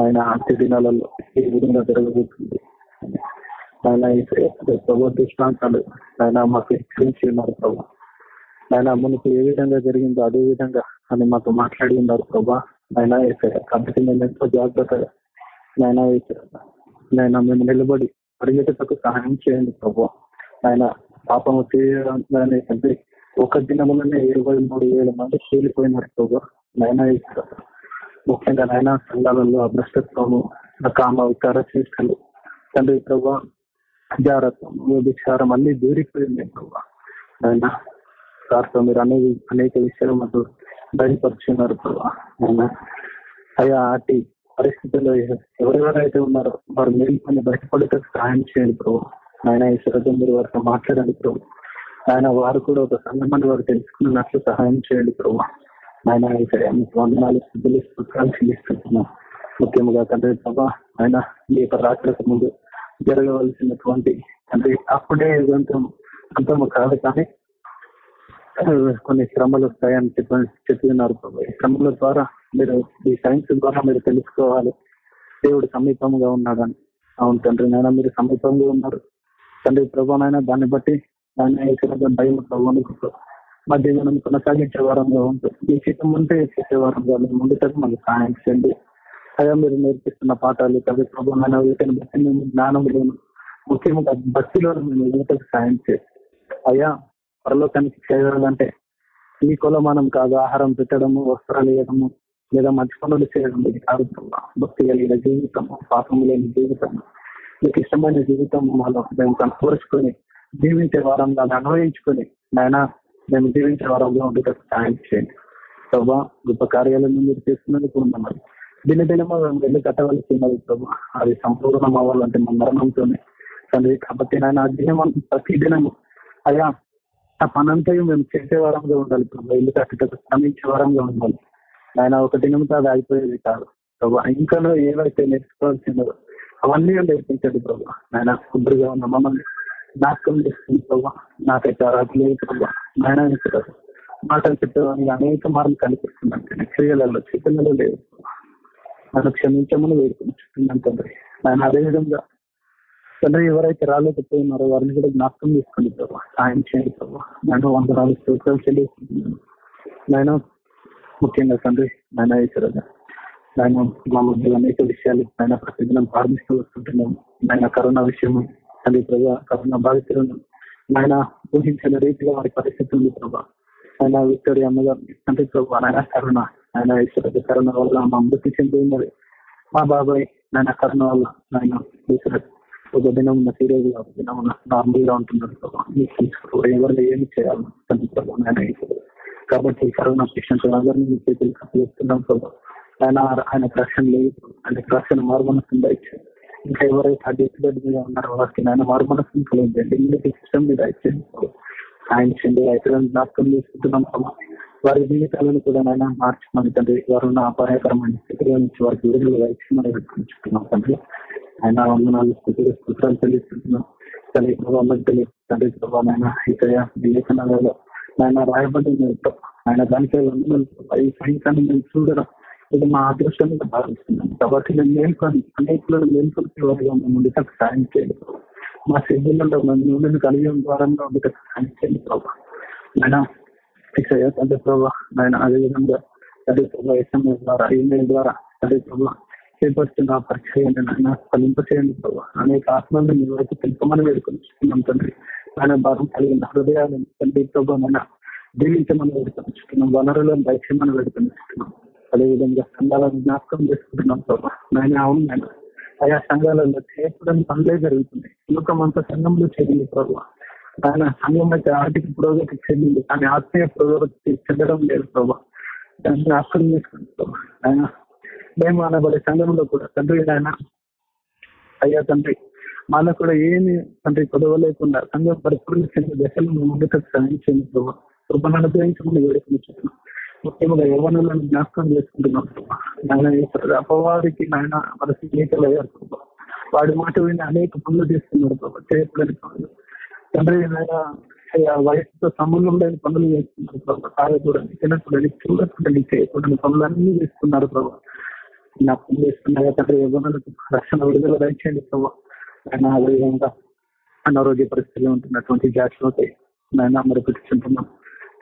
ఆయన అంత్య దినాలలో ఏ విధంగా జరగబోతుంది. ఆయన ఈశ్వర ప్రభు దృష్టాంతాలు నాయన మాకు హెచ్చరించి ఉన్నారు ప్రభా. ఆయన మనకు ఏ విధంగా జరిగిందో అదే విధంగా అని మాకు మాట్లాడి ఉన్నారు ప్రభా. ఆయన ఈశ్వర కాబట్టి మేము ఎంతో జాగ్రత్తగా నాయన నాయన మేము నిలబడి పరిగెత్తకు సహాయం చేయండి ప్రభు. ఆయన పాపం చేయడానికి ఒక దినములనే ఇరవై మూడు వేల మంది కూలిపోయినారు ప్రభు. నాయన ఈశ్వర ముఖ్యంగా నాయన సంఘాలలో అభ్రష్టత్వము కామ వికార చేష్టలు తండ్రి ప్రభా జారత్వం వ్యభిచారం అన్ని దూరిపోయింది ప్రభావ ఆయన సార్తో మీరు అనేక అనేక విషయాలు మాకు బయలుపరుచున్నారు ప్రభావ ఆయన అయ్యా అట్టి పరిస్థితుల్లో ఎవరెవరైతే ఉన్నారో వారు మేలుకొని బయటపడితే సహాయం చేయండి ప్రభు. ఆయన ఈశ్వరతో మీరు వారితో మాట్లాడండి ప్రభు. ఆయన వారు కూడా ఒక సంఘమని వారు తెలుసుకున్నట్లు సహాయం చేయండి ప్రభు. ఆయన వందనాలు స్థితులు స్తోత్రాలు చెల్లిస్తున్నాం. ముఖ్యంగా తండ్రి ప్రభా ఆయన ఈ యొక్క రాత్రికి ముందు జరగవలసినటువంటి తండ్రి అప్పుడే అంతం అంతము కాదు కానీ కొన్ని శ్రమలు వస్తాయని చెప్పి చెప్తున్నారు శ్రమల ద్వారా మీరు ఈ సైన్స్ ద్వారా మీరు తెలుసుకోవాలి. దేవుడు సమీపంగా ఉన్నాడని. అవును తండ్రి నాయన మీరు సమీపంగా ఉన్నారు. తండ్రి ప్రభానైనా దాన్ని బట్టి ఆయన భయం ప్రభుత్వ మా జీవనం కొనసాగించే వారంగా ఉంటుంది. ఈ చిత్తం ఉంటే చేసే వారంగా మీరు ముందుకు మాకు సహాయం చేయండి. అదే మీరు నేర్పిస్తున్న పాఠాలు కవి ప్రభావమైన వీటిని బట్టి మేము జ్ఞానంలోను ముఖ్యంగా భక్తిలో మేము యువతకు సాయం చేసి అయ్యా పరలోకానికి చేయాలంటే ఈ కులమానం కాదు ఆహారం పెట్టడము వస్త్రాలు వేయడము లేదా మంచి పనులు చేయడం ఇది కాదు భక్తి కలిగిన జీవితం పాపము లేని జీవితం మీకు ఇష్టమైన జీవితం మాలో మేము కనపరుచుకొని జీవించే వారంగా అనుభవించుకొని నాయన మేము జీవించే వారంలో ఉండేటట్టు సాయం చేయండి. ప్రభా గొప్ప కార్యాలను మీరు చేస్తున్నందుకు ఉన్నాం దినదినము మేము వెళ్ళి కట్టవలసి ఉన్నది ప్రభా అది సంపూర్ణం అవ్వాలంటే మా మరణంతోనే. తండ్రి కాబట్టి నాయన ఆ దినం ప్రతి దినము అయ్యా ఆ పనంతయం మేము చేసే వారంగా ఉండాలి ప్రభా ఇల్లు కట్టేటప్పుడు శ్రమించే వారంగా ఉండాలి. ఆయన ఒక దినంతో అది అయిపోయేది కాదు ప్రభా ఇంకా ఏవైతే నేర్చుకోవాల్సిందో అవన్నీ నేర్పించండి ప్రభా. ఆయన శుభ్రుగా ఉన్న మమ్మల్ని జ్ఞాపకం చేస్తుంది ప్రభావ నాకైతే అర్హత లేదు ప్రభా. నాయన మాటలు చెప్పేవాడిని అనేక మార్లు కనిపిస్తున్నాను కానీ క్రియలలో చైతన్యలో లేదు నన్ను క్షమించమని వేడుకుంటున్నాను తండ్రి. ఆయన అదేవిధంగా తండ్రి ఎవరైతే రాలేకపోయినారో వారిని కూడా జ్ఞాపకం చేసుకోండి ప్రభావ సాయం చేయండి ప్రభావ నేను వందనాలు స్తోత్రాలు చెల్లిస్తున్నాను. నేను ముఖ్యంగా తండ్రి నాయన ఈశ్వరంగా నేను మా మధ్య అనేక విషయాలు ఆయన ప్రతిదినం ప్రారంభిస్తూ వస్తుంటున్నాము. ఆయన కరోనా విషయము తండ్రి ప్రభా కరోనా బాధితులను ఆయన ఊహించిన రీతిగా వారి పరిస్థితి ఉంది ప్రభా. ఆయన విక్టోరియా అమ్మగారు తండ్రి ప్రభు ఆయన కరుణ ఆయన ఈశ్వరుడు కరుణ వల్ల మా మృతి చెంది ఉన్నది. మా బాబాయ్ నాయన కరుణ వల్ల ఆయన ఈశ్వరుడు ఒక దినం ఉన్న సీరియస్గా దినం ఉన్న నార్మల్గా ఉంటున్నారు ప్రభా. మీకు ఏమి చేయాలి తండ్రి ప్రభు నాయన ఈశ్వరుడు. కాబట్టి కరోనా పేషెంట్స్ అందరినీ మీ చేతులు కప్పిస్తున్నాం ప్రభా. ఆయన ఆయన రక్షణ లేదు ఆయన రక్షణ మార్గం సంపాదించారు ఇంకా ఎవరైతే ఆ డెత్ మీద ఉన్నారో వాళ్ళకి నాయన మార్మనస్సును కలిగించండి ఇంగ్లీష్ సిస్టమ్ మీద ఇచ్చేయండి ఆయన రైతులను జ్ఞాపకం చేసుకుంటున్నాం వారి జీవితాలను కూడా నాయన మార్చమని తండ్రి. వారు ఉన్న అపాయకరమైన స్థితిలో నుంచి వారికి విడుదల ఇచ్చి పెట్టుకుంటున్నాం తండ్రి. ఆయన వందనాలు స్థితిలో స్తోత్రాలు చెల్లిస్తున్నాం. తల్లి ప్రభావ మధ్యలో తండ్రి ప్రభావం నాయన ఇతర లేఖనాలలో ఆయన రాయబడింది ఆయన దానికే వందనాలు ఈ సైన్సాన్ని మేము చూడడం ఇది మా అదృష్టంగా భావిస్తున్నాం కాబట్టి నేను మేల్కొని అనేకులను మేల్కొల్పే వారిగా మేము ఉండేటట్టు సాయం చేయండి ప్రభా. మా సిద్ధులలో నూనెను కలిగి ద్వారంగా ఉండేటట్టు సాయం చేయండి ప్రభావ ఆయన ఇసయ తండ్రి ప్రభా. ఆయన అదేవిధంగా అదే ప్రభావ ఎస్ఎంఎస్ ద్వారా ఈమెయిల్ ద్వారా అదే ప్రభావ చేపడుతున్న పరిచయం ఆయన ఫలింప చేయండి ప్రభా. అనేక ఆత్మలను మీ వరకు తెలుపమని వేడుకొనిచుకున్నాం తండ్రి. ఆయన భారం కలిగిన హృదయాలను తండ్రి ప్రభావ దీవించమని వేడుకొనిచుకున్నాం. వనరులను దయచేయమని వేడుకొనిచుకున్నాం. అదేవిధంగా సంఘాలను జ్ఞాపకం చేసుకుంటున్నాం ప్రభా. నాయన అవును నాయన. ఆయా సంఘాలలో చేయకూడని పనులే జరుగుతున్నాయి. లోకం అంతా సంఘంలో చేరింది ప్రభావ ఆయన సంఘం అయితే ఆర్థిక పురోగతి చెందింది కానీ ఆత్మీయ పురోగతి చెందడం లేదు ప్రభా. దాన్ని జ్ఞాపకం చేసుకుంది ఆయన మేము అనబడే సంఘంలో కూడా తండ్రి ఆయన అయ్యా తండ్రి మాలో కూడా ఏమి తండ్రి గొడవ లేకుండా సంఘం పరిపూర్ణ చెందిన దశలు మేము ముందుకు సాధించింది ప్రభావ కృపను అనుగ్రహించమని వేడుకుంటున్నాం ముఖ్యంగా యవనులను జ్ఞాపకం చేసుకుంటున్నాం. నాయన అపవాదికి నాయన మన స్నేహితులు వాడి మాట విని అనేక పనులు చేస్తున్నారు ప్రభా. చేయకూడని పనులు. తండ్రి నాయన వయసుతో సంబంధం లేని పనులు చేస్తున్నారు ప్రభా. తాగకూడని తినకూడని చూడకూడని చేయకూడని పనులన్నీ చేస్తున్నారు ప్రభా. జ్ఞాపకం చేస్తున్నాయా తండ్రి యవనులకు రక్షణ విడుదల దయచేయండి ప్రభావ ఆయన అదేవిధంగా అనారోగ్య పరిస్థితిలో ఉంటున్నటువంటి జాగ్రత్త నాయన మరి పెట్టుకుంటున్నాం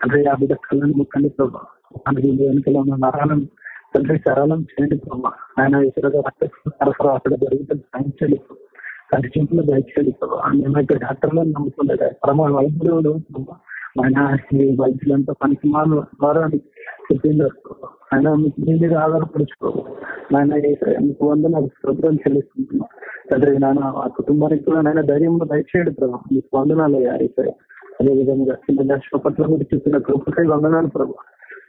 తండ్రి ఆ బిడ్డ కళ్ళను ముక్కండి ప్రభా. మనకి వెనుకలో ఉన్న నరాలను తండ్రి సరళం చేయండి ప్రభావ ఆయన ఇతరుగా రక్త సరఫరా అక్కడ జరుగుతుంది సాయం చేయండి ప్రభా. కంటి దయచేయండి ప్రభా. మేమైతే డాక్టర్లను నమ్ముతుండే పరమ వైద్యులు ఆయన ఈ వైద్యులంతా పనికి మాలు ద్వారా చెప్పింది ఆయన మీకు మీ మీద ఆధారపడుచుకోవు ఆయన యేసయ్య, మీకు వందనాలు స్తోత్రం చెల్లిస్తుంటున్నాం తండ్రి నాన్న ఆ కుటుంబానికి కూడా నాయన ధైర్యంలో దయచేయడు ప్రభా. మీకు వందనాలు అయ్యా అయితే అదేవిధంగా చిన్న దర్శన పట్ల కూడా చెప్పిన కృపకై వందనాలు ప్రభు.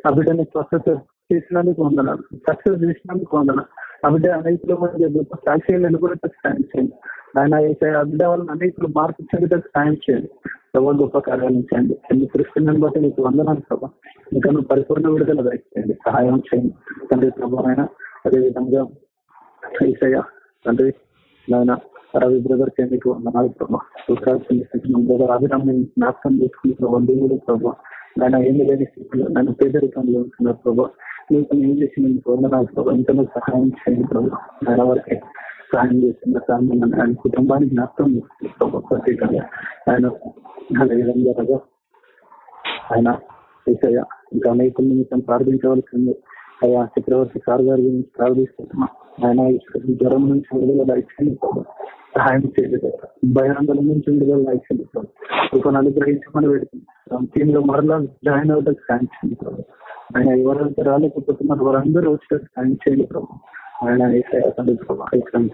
ఆ బిడ్డని స్వస్థత చేసినందుకు వందనాలు. సక్సెస్ చేసినందుకు వందనాలు. ఆ బిడ్డ అనేకుల మంది గొప్ప సాక్ష్యాలను కూడా సాయం చేయండి. ఆయన అయితే ఆ బిడ్డ వల్ల అనేకులు మార్పు చెందుటకు సాయం చేయండి. ప్రభావ గొప్ప కార్యాలను చేయండి. ఎన్ని కృష్ణని బట్టి నీకు వందనాలు ప్రభా. ఇంకా నువ్వు పరిపూర్ణ విడుదల దయచేయండి. సహాయం చేయండి. తండ్రి ప్రభా ఆయన అదేవిధంగా ఈసయ తండ్రి నాయన రవి బ్రదర్కి మీకు వందనాలు ప్రభా. సూత్రాలు బ్రదర్ అభిరామ్ జ్ఞాపకం చేసుకుని ప్రభావం దేవుడు ప్రభా నాయన ఏమి లేని స్థితిలో నన్ను పేదరికంలో ఉంటున్నారు ప్రభా. నీకు ఏం చేసి మీకు వందనాలు ప్రభావం ఇంకా సహాయం చేయండి ప్రభావం నాయన వారికి సహాయం చేస్తున్న సాయం ఆయన కుటుంబానికి జ్ఞాపకం చేసుకుని ప్రభా. ప్రత్యేకంగా ఆయన విధంగా ప్రభా ఆయన ఏసయ్య ఇంకా అనేకుల నిమిత్తం ప్రార్థించవలసింది. అయ్యా చక్రవర్తి సార్ గారి గురించి ప్రార్థిస్తున్నాం. ఆయన జ్వరం నుంచి విడుదల దయచేయండి సహాయం చేయలేదు. భయాందోళన నుంచి విడుదల దయచేయండి ప్రభా. కృపను అనుగ్రహించమని పెడుతున్నాం దీనిలో మరలా జాయిన్ అవ్వడానికి సాయం చేయండి ఆయన ఎవరైతే రాలేకపోతున్నారు వారందరూ వచ్చి సాయం చేయండి ప్రభా. ఆయన ఏసయ్య తండ్రి ప్రభా. ఇస్లాం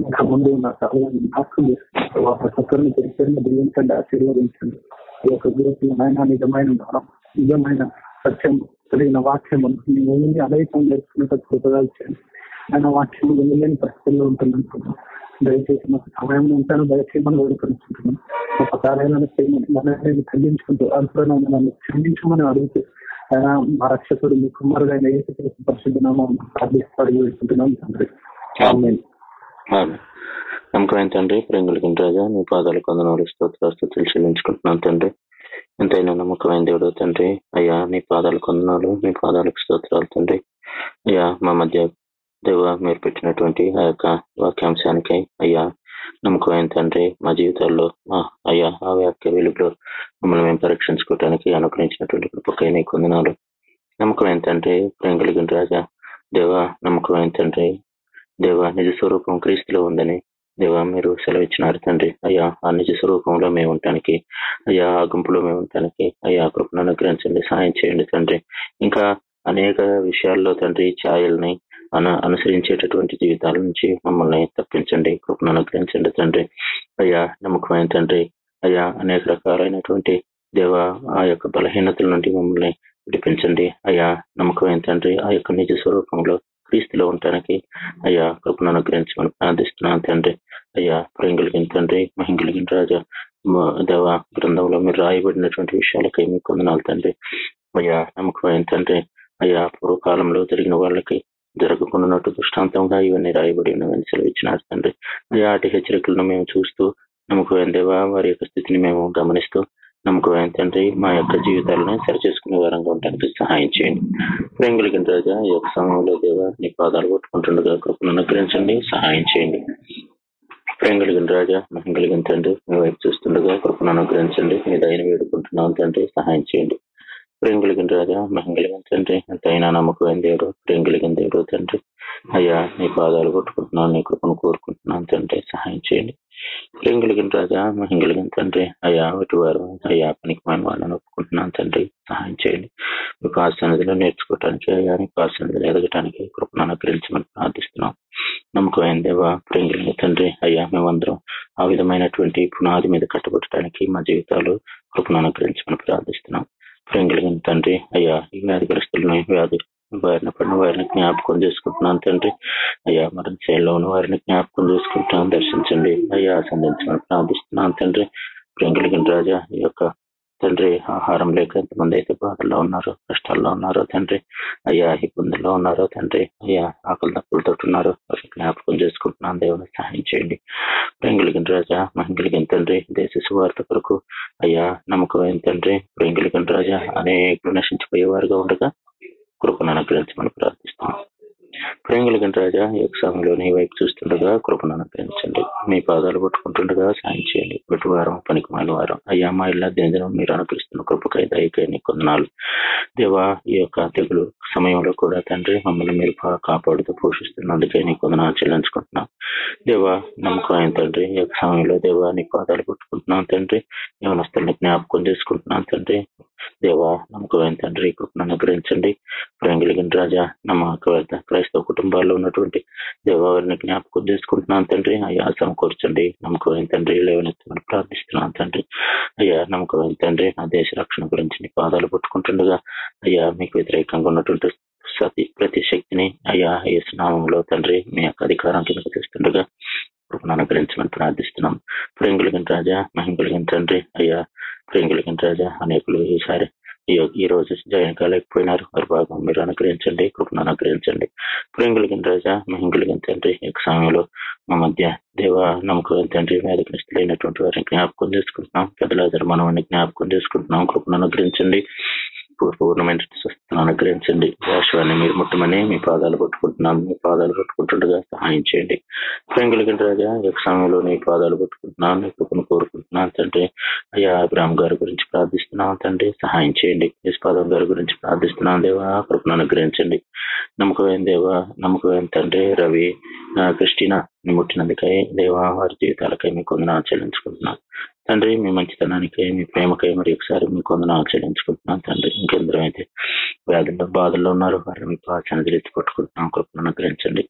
ఇంకా ముందు నా సహాయాన్ని జ్ఞాపకం చేసుకుంటారు ప్రభా. ప్రతి ఒక్కరిని దీవించండి ఆశీర్వదించండి. ఈ యొక్క గురించి ఆయన నిజమైన నిజమైన సత్యం కలిగిన వాక్యం మేము అనేకం నేర్చుకున్నట్టు కృతగాలు చేయండి ఆయన వాక్యం వెళ్ళలేని పరిస్థితుల్లో ఉంటున్నాను. దయచేసి మాకు సమయం ఉంటాను దయచేయమని వేడుకొనిస్తున్నాం ఒక కార్యాలను చేయమని మనల్ని ఖండించుకుంటూ అనుకున్న నన్ను ఖండించమని అడుగుతూ ఆయన మా రక్షకుడు మీ కుమారుడు ఆయన ఏసు పరిశుద్ధ నామం ప్రార్థిస్తాడు వేడుకుంటున్నాం తండ్రి. ఆమేన్. ఆమె నమ్మకమైన తండ్రి ప్రేంగులకి రాజా నీ పాదాలు కొందనాలు స్తోత్రాస్తుతులు చెల్లించుకుంటున్నాను తండ్రి. ఎంతైనా నమ్మకమైన దేవుడు తండ్రి. అయ్యా నీ పాదాలు కొందనాలు నీ పాదాలకు స్తోత్రాలు తండ్రి. అయ్యా మా మధ్య దేవ మీరు పెట్టినటువంటి ఆ యొక్క వాక్యాంశానికి అయ్యా నమ్మకమైన తండ్రి మా జీవితాల్లో మా అయ్యా ఆ వాక్య వెలుగులో మమ్మల్ని మేము పరీక్షించుకోవడానికి అనుగ్రహించినటువంటి కృపకై నీ కొందనాలు. నమ్మకమైన తండ్రి ప్రేమ కలిగిన రాజా దేవ నమ్మకమైన తండ్రి దేవ నిజ స్వరూపం క్రీస్తులో ఉందని దేవ మీరు సెలవిచ్చినారు తండ్రి. అయ్యా ఆ నిజ స్వరూపంలో మేము ఉండటానికి అయ్యా ఆ గుంపులో మేము ఉండటానికి అయ్యా కృపను అనుగ్రహించండి సాయం చేయండి తండ్రి. ఇంకా అనేక విషయాల్లో తండ్రి ఛాయల్ని అన అనుసరించేటటువంటి జీవితాల నుంచి మమ్మల్ని తప్పించండి కృపను అనుగ్రహించండి తండ్రి. అయ్యా నమ్మకమైన తండ్రి అయ్యా అనేక రకాలైనటువంటి దేవ ఆ యొక్క బలహీనతల నుండి మమ్మల్ని విడిపించండి. అయ్యా నమ్మకమైన తండ్రి ఆ యొక్క నిజ స్వరూపంలో క్రీస్తులో ఉండటానికి అయ్యా కృపను అనుగ్రహించమని ప్రార్థిస్తున్నాను తండ్రి. అయ్యా ప్రేమ కలిగిన తండ్రి మహిం కలిగిన రాజా దేవ బృందంలో మీరు రాయబడినటువంటి విషయాలకై మీకు కొందనాలు తండ్రి. అయ్యా నమ్మకమైన తండ్రి అయ్యా పూర్వకాలంలో జరిగిన వాళ్ళకి జరగకుండా దృష్టాంతంగా ఇవన్నీ రాయబడి ఉన్నవని సెలవిచ్చినారు తండ్రి. అయ్యా అటు హెచ్చరికలను మేము చూస్తూ నమ్మకమైన దేవా వారి యొక్క స్థితిని మేము గమనిస్తూ నమ్మకమైన తండ్రి మా యొక్క జీవితాలను సరిచేసుకునే వారంగా ఉండడానికి సహాయం చేయండి. ప్రేమ కలిగిన రాజా ఈ యొక్క సమయంలో దేవా నీ పాదాలు కొట్టుకుంటుండగా కృపను అనుగ్రహించండి సహాయం చేయండి. ప్రేమ కలిగిన రాజా మహిం కలిగిన తండ్రి మీ వైపు చూస్తుండగా కృపను అనుగ్రహించండి. మీ దయని వేడుకుంటున్నాం తండ్రి సహాయం చేయండి. ప్రేమ కలిగిన రాజా మహిం కలిగిన తండ్రి ఎంతైనా నమ్మకమైన దేవుడు ప్రేమ కలిగిన దేవుడు తండ్రి. అయ్యా నీ పాదాలు కొట్టుకుంటున్నాను నీ కృపను కోరుకుంటున్నాను తండ్రి సహాయం చేయండి. ప్రేమ కలిగిన రాజా మహిమ తండ్రి. అయ్యా ఒకటి వారు అయ్యా పనికి మేము వాళ్ళని ఒప్పుకుంటున్నాను తండ్రి. సహాయం చేయండి. మీకు ఆసనదిలో నేర్చుకోవటానికి అయ్యా మీకు ఆసనదిలో ఎదగటానికి కృపను అనుగ్రహించమని ప్రార్థిస్తున్నాం. నమ్మకమైన దేవ ప్రేమ తండ్రి అయ్యా మేమందరం ఆ విధమైనటువంటి పునాది మీద కట్టబెట్టడానికి మా జీవితాలు కృపను అనుగ్రహించమని ప్రార్థిస్తున్నాం. ప్రేమ తండ్రి అయ్యా ఈ వ్యాధిగ్రస్తులను వ్యాధి బారిన పడిన వారిని జ్ఞాపకం చేసుకుంటున్నాను తండ్రి. అయ్యా మరణ శైలిలో ఉన్న వారిని జ్ఞాపకం చేసుకుంటున్నాను దర్శించండి. అయ్యా సంధించమని ప్రార్థిస్తున్నాను తండ్రి. ప్రేమ రాజా ఈ యొక్క తండ్రి ఆహారం లేక ఎంతమంది అయితే బాధల్లో ఉన్నారో కష్టాల్లో ఉన్నారో తండ్రి. అయ్యా ఇబ్బందుల్లో ఉన్నారో తండ్రి. అయ్యా ఆకలి తప్పులతో ఉన్నారో జ్ఞాపకం చేసుకుంటున్నాను. దేవుని సహాయం చేయండి. ప్రేమ రాజా మహిళగిన తండ్రి దేశ సువార్త కొరకు అయ్యా నమ్మకమైన తండ్రి. ప్రేమ రాజా అనేకులు నశించిపోయేవారుగా ఉండగా కృపను అనుగ్రహించమని ప్రార్థిస్తున్నాం. ప్రేమ కలిగిన రాజా ఈ యొక్క సమయంలో నీ వైపు చూస్తుండగా కృపను అనుగ్రహించండి మీ పాదాలు పట్టుకుంటుండగా సాయం చేయండి. ప్రతి వారం పనికి మాల వారం. అయ్యా మా ఇలా దినదినం మీరు అనుగ్రహిస్తున్న కృపకై దయకై నీ కొందనాలు. దేవా ఈ యొక్క తెగులు సమయంలో కూడా తండ్రి మమ్మల్ని మీరు కాపాడుతూ పోషిస్తున్నందుకే నీ కొందనాలు చెల్లించుకుంటున్నాం. దేవా నమ్మకమైన తండ్రి ఈ యొక్క సమయంలో దేవా నీ పాదాలు పట్టుకుంటున్నాం తండ్రి. యవనస్తుల్ని జ్ఞాపకం చేసుకుంటున్నాం తండ్రి. దేవా నమ్మకమైన తండ్రి కృపను అనుగ్రహించండి. ప్రేమ కలిగిన రాజా నమ్మకమైన క్రైస్తవ కుటుంబాల్లో ఉన్నటువంటి దేవవారిని జ్ఞాపకం చేసుకుంటున్నాను తండ్రి. అయ్యా సమకూర్చండి. నమ్మకమైన తండ్రి లేవనెత్తమని ప్రార్థిస్తున్నాను తండ్రి. అయ్యా నమ్మకమైన తండ్రి నా దేశ రక్షణ గురించి నీ పాదాలు పట్టుకుంటుండగా అయ్యా మీకు వ్యతిరేకంగా ఉన్నటువంటి సతి ప్రతి శక్తిని అయ్యా ఏ స్నామంలో తండ్రి మీ యొక్క అధికారం కింద తీస్తుండగా కృపను అనుగ్రహించమని ప్రార్థిస్తున్నాం. ప్రేమ రాజా మహిమ తండ్రి అయ్యా ప్రేమ రాజా అనేకులు ఈసారి ఈ రోజు జాయిన్ కాలేకపోయినారు వారి భాగం మీరు అనుగ్రహించండి కృపను అనుగ్రహించండి. ప్రేమ కలిగిన రాజా మహిమ కలిగిన తండ్రి ఈ సమయంలో మా మధ్య దేవ నమ్మకం తండ్రి వేదిక నిస్తులైనటువంటి వారిని జ్ఞాపకం చేసుకుంటున్నాం. పెద్దలాదరు మనవాడిని జ్ఞాపకం చేసుకుంటున్నాం. కృపను అనుగ్రహించండి. పూర్ణమైన స్వస్థను అనుగ్రహించండి. వాశ్వాన్ని మీరు ముట్టమని మీ పాదాలు పట్టుకుంటున్నాం. మీ పాదాలు పట్టుకుంటుండగా సహాయం చేయండి. ప్రేమ కలిగిన రాజా ఈ యొక్క సమయంలో నీ పాదాలు పట్టుకుంటున్నాను. నీ కృపను కోరుకుంటున్నాను తండ్రి. అయ్యా అబ్రామ్ గారి గురించి ప్రార్థిస్తున్నాను తండ్రి. సహాయం చేయండి. యశ్పాదం గారి గురించి ప్రార్థిస్తున్నాను దేవా. కృపను అనుగ్రహించండి. నమ్మకమైన దేవా నమ్మకమైన తండ్రి రవి క్రిస్టినా ముట్టినందుకై దేవా వారి జీవితాలకై మీ కొందనాలు చెల్లించుకుంటున్నాను తండ్రి మీ మంచితనానికి మీ ప్రేమకై మరి ఒకసారి మీ కొందనాలు చెల్లించుకుంటున్నాను తండ్రి. ఇంకెందరూ అయితే వ్యాధుల్లో బాధల్లో ఉన్నారు. వారిని మీ పాచనది ఎత్తి పట్టుకుంటున్నాం. కృపను అనుగ్రహించండి.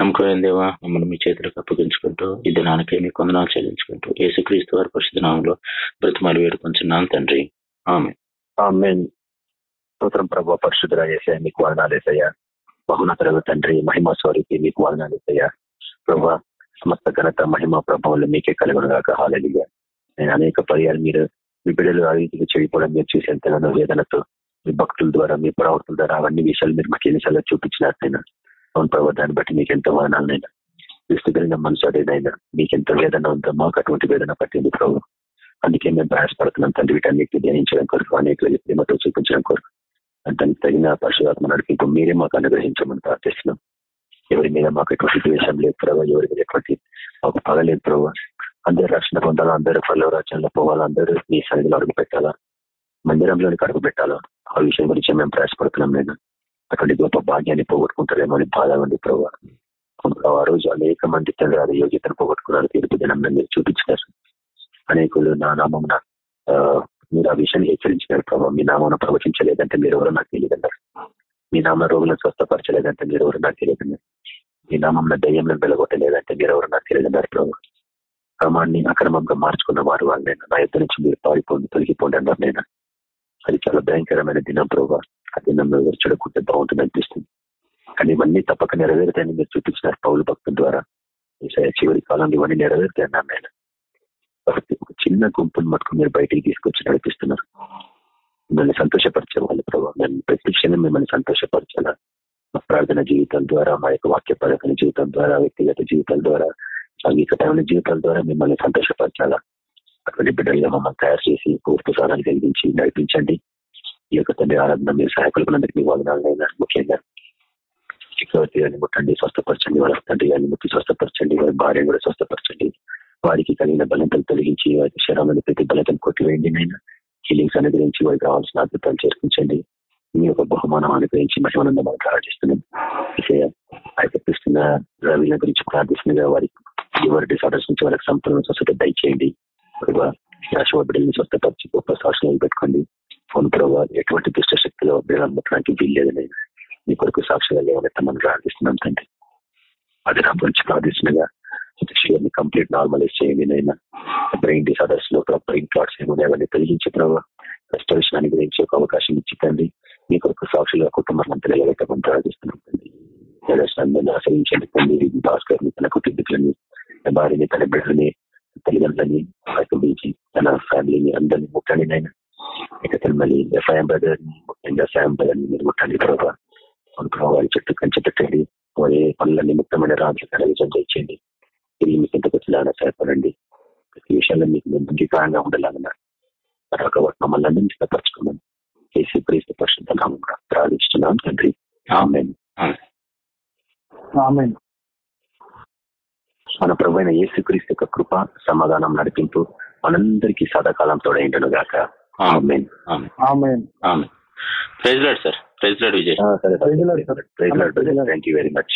నమ్మకం దేవా మమ్మల్ని మీ చేతులకు అప్పగించుకుంటూ ఈ దినానికి మీ కొందనాలు ఏసు యేసుక్రీస్తు వారి పరిశుద్ధనామంలో బ్రతిమాలు వేడుకొంచున్నాను తండ్రి. ఆమె ఆమెన్. స్తోత్రం ప్రభు పరిశుద్ధ ఏసయ్య మీకు వర్ణాలేసయ్యా బహునతరగు తండ్రి మహిమ స్వరూపి మీకు వర్ణాలేసయ్యా ప్రభు సమస్త ఘనత మహిమ ప్రభావాలు మీకే కలుగునుగాక హాలలిగా నేను అనేక పర్యాలు మీరు మీ బిడ్డలు ఆ చెడిపోవడం మీరు చూసి ఎంతగానో వేదనతో మీ భక్తుల ద్వారా మీ ప్రవర్తన ద్వారా అవన్నీ విషయాలు మీరు మాకు ఎన్నిసార్లు చూపించినట్లయినా. అవును ప్రభావ దాన్ని బట్టి మీకు ఎంతో వర్ణాలనైనా క్రీస్తు మనసు అదేదైనా మీకు ఎంత వేదన ఉందో మాకు అటువంటి వేదన పట్టింది ప్రభు. అందుకే మేము ప్రయాసపడుతున్నాం తండ్రి వీటన్నిటిని ధ్యానించడం కొరకు అనేక ప్రేమతో చూపించడం కొరకు. దానికి తగిన పరిశుధాత్మ నడిపింపు మీరే మాకు అనుగ్రహించమని ప్రార్థిస్తున్నాం. ఎవరి మీద మాకు ఎటువంటి ద్వేషం లేదు ప్రభావ ఎవరి మీద ఎటువంటి మాకు పగలేదు ప్రభావ అందరూ రక్షణ పొందాలా? అందరూ ఫలో రాజ్యంలో పోవాలా? అందరూ మీ సన్నిధిలో అడుగు పెట్టాలా? మందిరంలోనికి అడుగు పెట్టాలా? ఆ విషయం గురించి మేము ప్రయాసపడుతున్నాం నేను అటువంటి గొప్ప భాగ్యాన్ని పోగొట్టుకుంటారేమో అని బాధ ఉంది ప్రభావ ఆ రోజు అనేక మంది తండ్రి అది యోగ్యతను పోగొట్టుకున్నారు. తీర్పు దినం మీరు చూపించినారు. అనేకులు నా నామం మీరు ఆ విషయాన్ని హెచ్చరించినారు ప్రభావ మీ నామం ప్రవచించలేదంటే మీరు ఎవరు నాకు తెలియదన్నారు. మీ నామ రోగులను స్వస్థపరచలేదంటే మీరు ఎవరు నాకు తెలియదన్నారు. మీ నామం దయ్యంలో వెలగొట్టలేదంటే మీరు ఎవరు నాకు తెలియదన్నారు ప్రభావ క్రమాన్ని అక్రమంగా మార్చుకున్న వారు వాళ్ళు నేను నా ఇద్దరు నుంచి మీరు పారిపోండి తొలగిపోండి అన్నారు నేను అది చాలా భయంకరమైన దినం ప్రభావ ఆ దినంలో ఎవరు చూడకుంటే బాగుంటుంది అనిపిస్తుంది. కానీ ఇవన్నీ తప్పక నెరవేరుతాయని మీరు చూపించినారు పౌరు భక్తుల ద్వారా. చివరి కాలంలో ఇవన్నీ నెరవేరుతాయి అన్నారు నేను ఒక చిన్న గుంపును మటుకు మీరు బయటికి తీసుకొచ్చి నడిపిస్తున్నారు. మిమ్మల్ని సంతోషపరిచే వాళ్ళు ప్రభావ మేము ప్రతి క్షణం మిమ్మల్ని సంతోషపరచాలా మా ప్రార్థన జీవితం ద్వారా మా యొక్క వాక్యపరకన జీవితం ద్వారా వ్యక్తిగత జీవితాల ద్వారా సంగీతమైన జీవితాల ద్వారా మిమ్మల్ని సంతోషపరచాలా? అటువంటి బిడ్డలుగా మమ్మల్ని తయారు చేసి పూర్తి సారాన్ని కలిగించి నడిపించండి. ఈ యొక్క తండ్రి ఆరాధన మీరు సహాయకులకులందరికీ వదనాలైనా ముఖ్యంగా. చక్రవర్తి గారిని ముట్టండి స్వస్థపరచండి వాళ్ళ తండ్రి గారిని ముట్టి స్వస్థపరచండి వారి భార్యను కూడా స్వస్థపరచండి. వారికి కలిగిన బలంతలు తొలగించి వారి శరీరంలో ప్రతి బలతను కొట్టివేయండి నేను హీలింగ్స్ అనుగ్రహించి వారికి కావాల్సిన అద్భుతాలు చేర్పించండి. మీ యొక్క బహుమానం అనుగ్రహించి మహిమానందం మనం ప్రార్థిస్తున్నాం అయిపిస్తున్న రవిల గురించి ప్రార్థిస్తున్నగా వారికి లివర్ డిసార్డర్స్ నుంచి వాళ్ళకి సంపూర్ణ స్వస్థత దయచేయండి. బిడ్డల్ని స్వస్థపరిచి గొప్ప సాక్షులు పెట్టుకోండి ఫోన్ ప్రభావ ఎటువంటి దుష్ట శక్తిలో బిడ్డలు ముట్టడానికి వీల్లేదు నేను. మీ కొరకు సాక్షిగా లేవనెత్తమని ప్రార్థిస్తున్నాం తండ్రి. అది నా గురించి ప్రార్థిస్తుండగా షుగర్ని కంప్లీట్ నార్మలైజ్ చేయండి నైనా బ్రెయిన్ డిసార్డర్స్లో బ్రెయిన్ క్లాట్స్ ఏమైనా అవన్నీ తొలగించి ప్రభావ రెస్టరేషన్ గురించి ఒక అవకాశం ఇచ్చి తండ్రి. మీ కొరకు సాక్షులుగా కుటుంబం అంతా నిలబెట్టమని ప్రార్థిస్తున్నాం తండ్రి. అందరినీ ఆశ్రయించండి తండ్రి భాస్కర్ తన కుటుంబీకులని భార్యని తన బిడ్డలని తల్లిదండ్రులని కుటుంబించి తన ఫ్యామిలీని అందరినీ ముట్టండి నైనా ఇక మళ్ళీ ఎఫ్ఐఎం బ్రదర్ని ముఖ్యంగా శామ్ బ్రదర్ని మీరు ముట్టండి ప్రభావ వారి చుట్టూ కంచె పెట్టండి వారి పనులన్నీ ముఖ్యమైన రాజ్యం విజయం చేయండి తిరిగి మీకు ఇంతకు వచ్చేలాగా సహాయపడండి ప్రతి విషయాల్లో మీకు మేము అంగీకారంగా ఉండాలన్న మరొక మమ్మల్ని అన్ని సిద్ధపరచుకోమని కేసీ క్రీస్తు పరిశుద్ధ నామం ప్రార్థిస్తున్నాం తండ్రి మన ప్రభు అయిన యేసు క్రీస్తు యొక్క కృప సమాధానం నడిపింపు మనందరికీ సదాకాలం తోడైండను గాక. లాడ్ sir. Lord Vijay. Thank you very much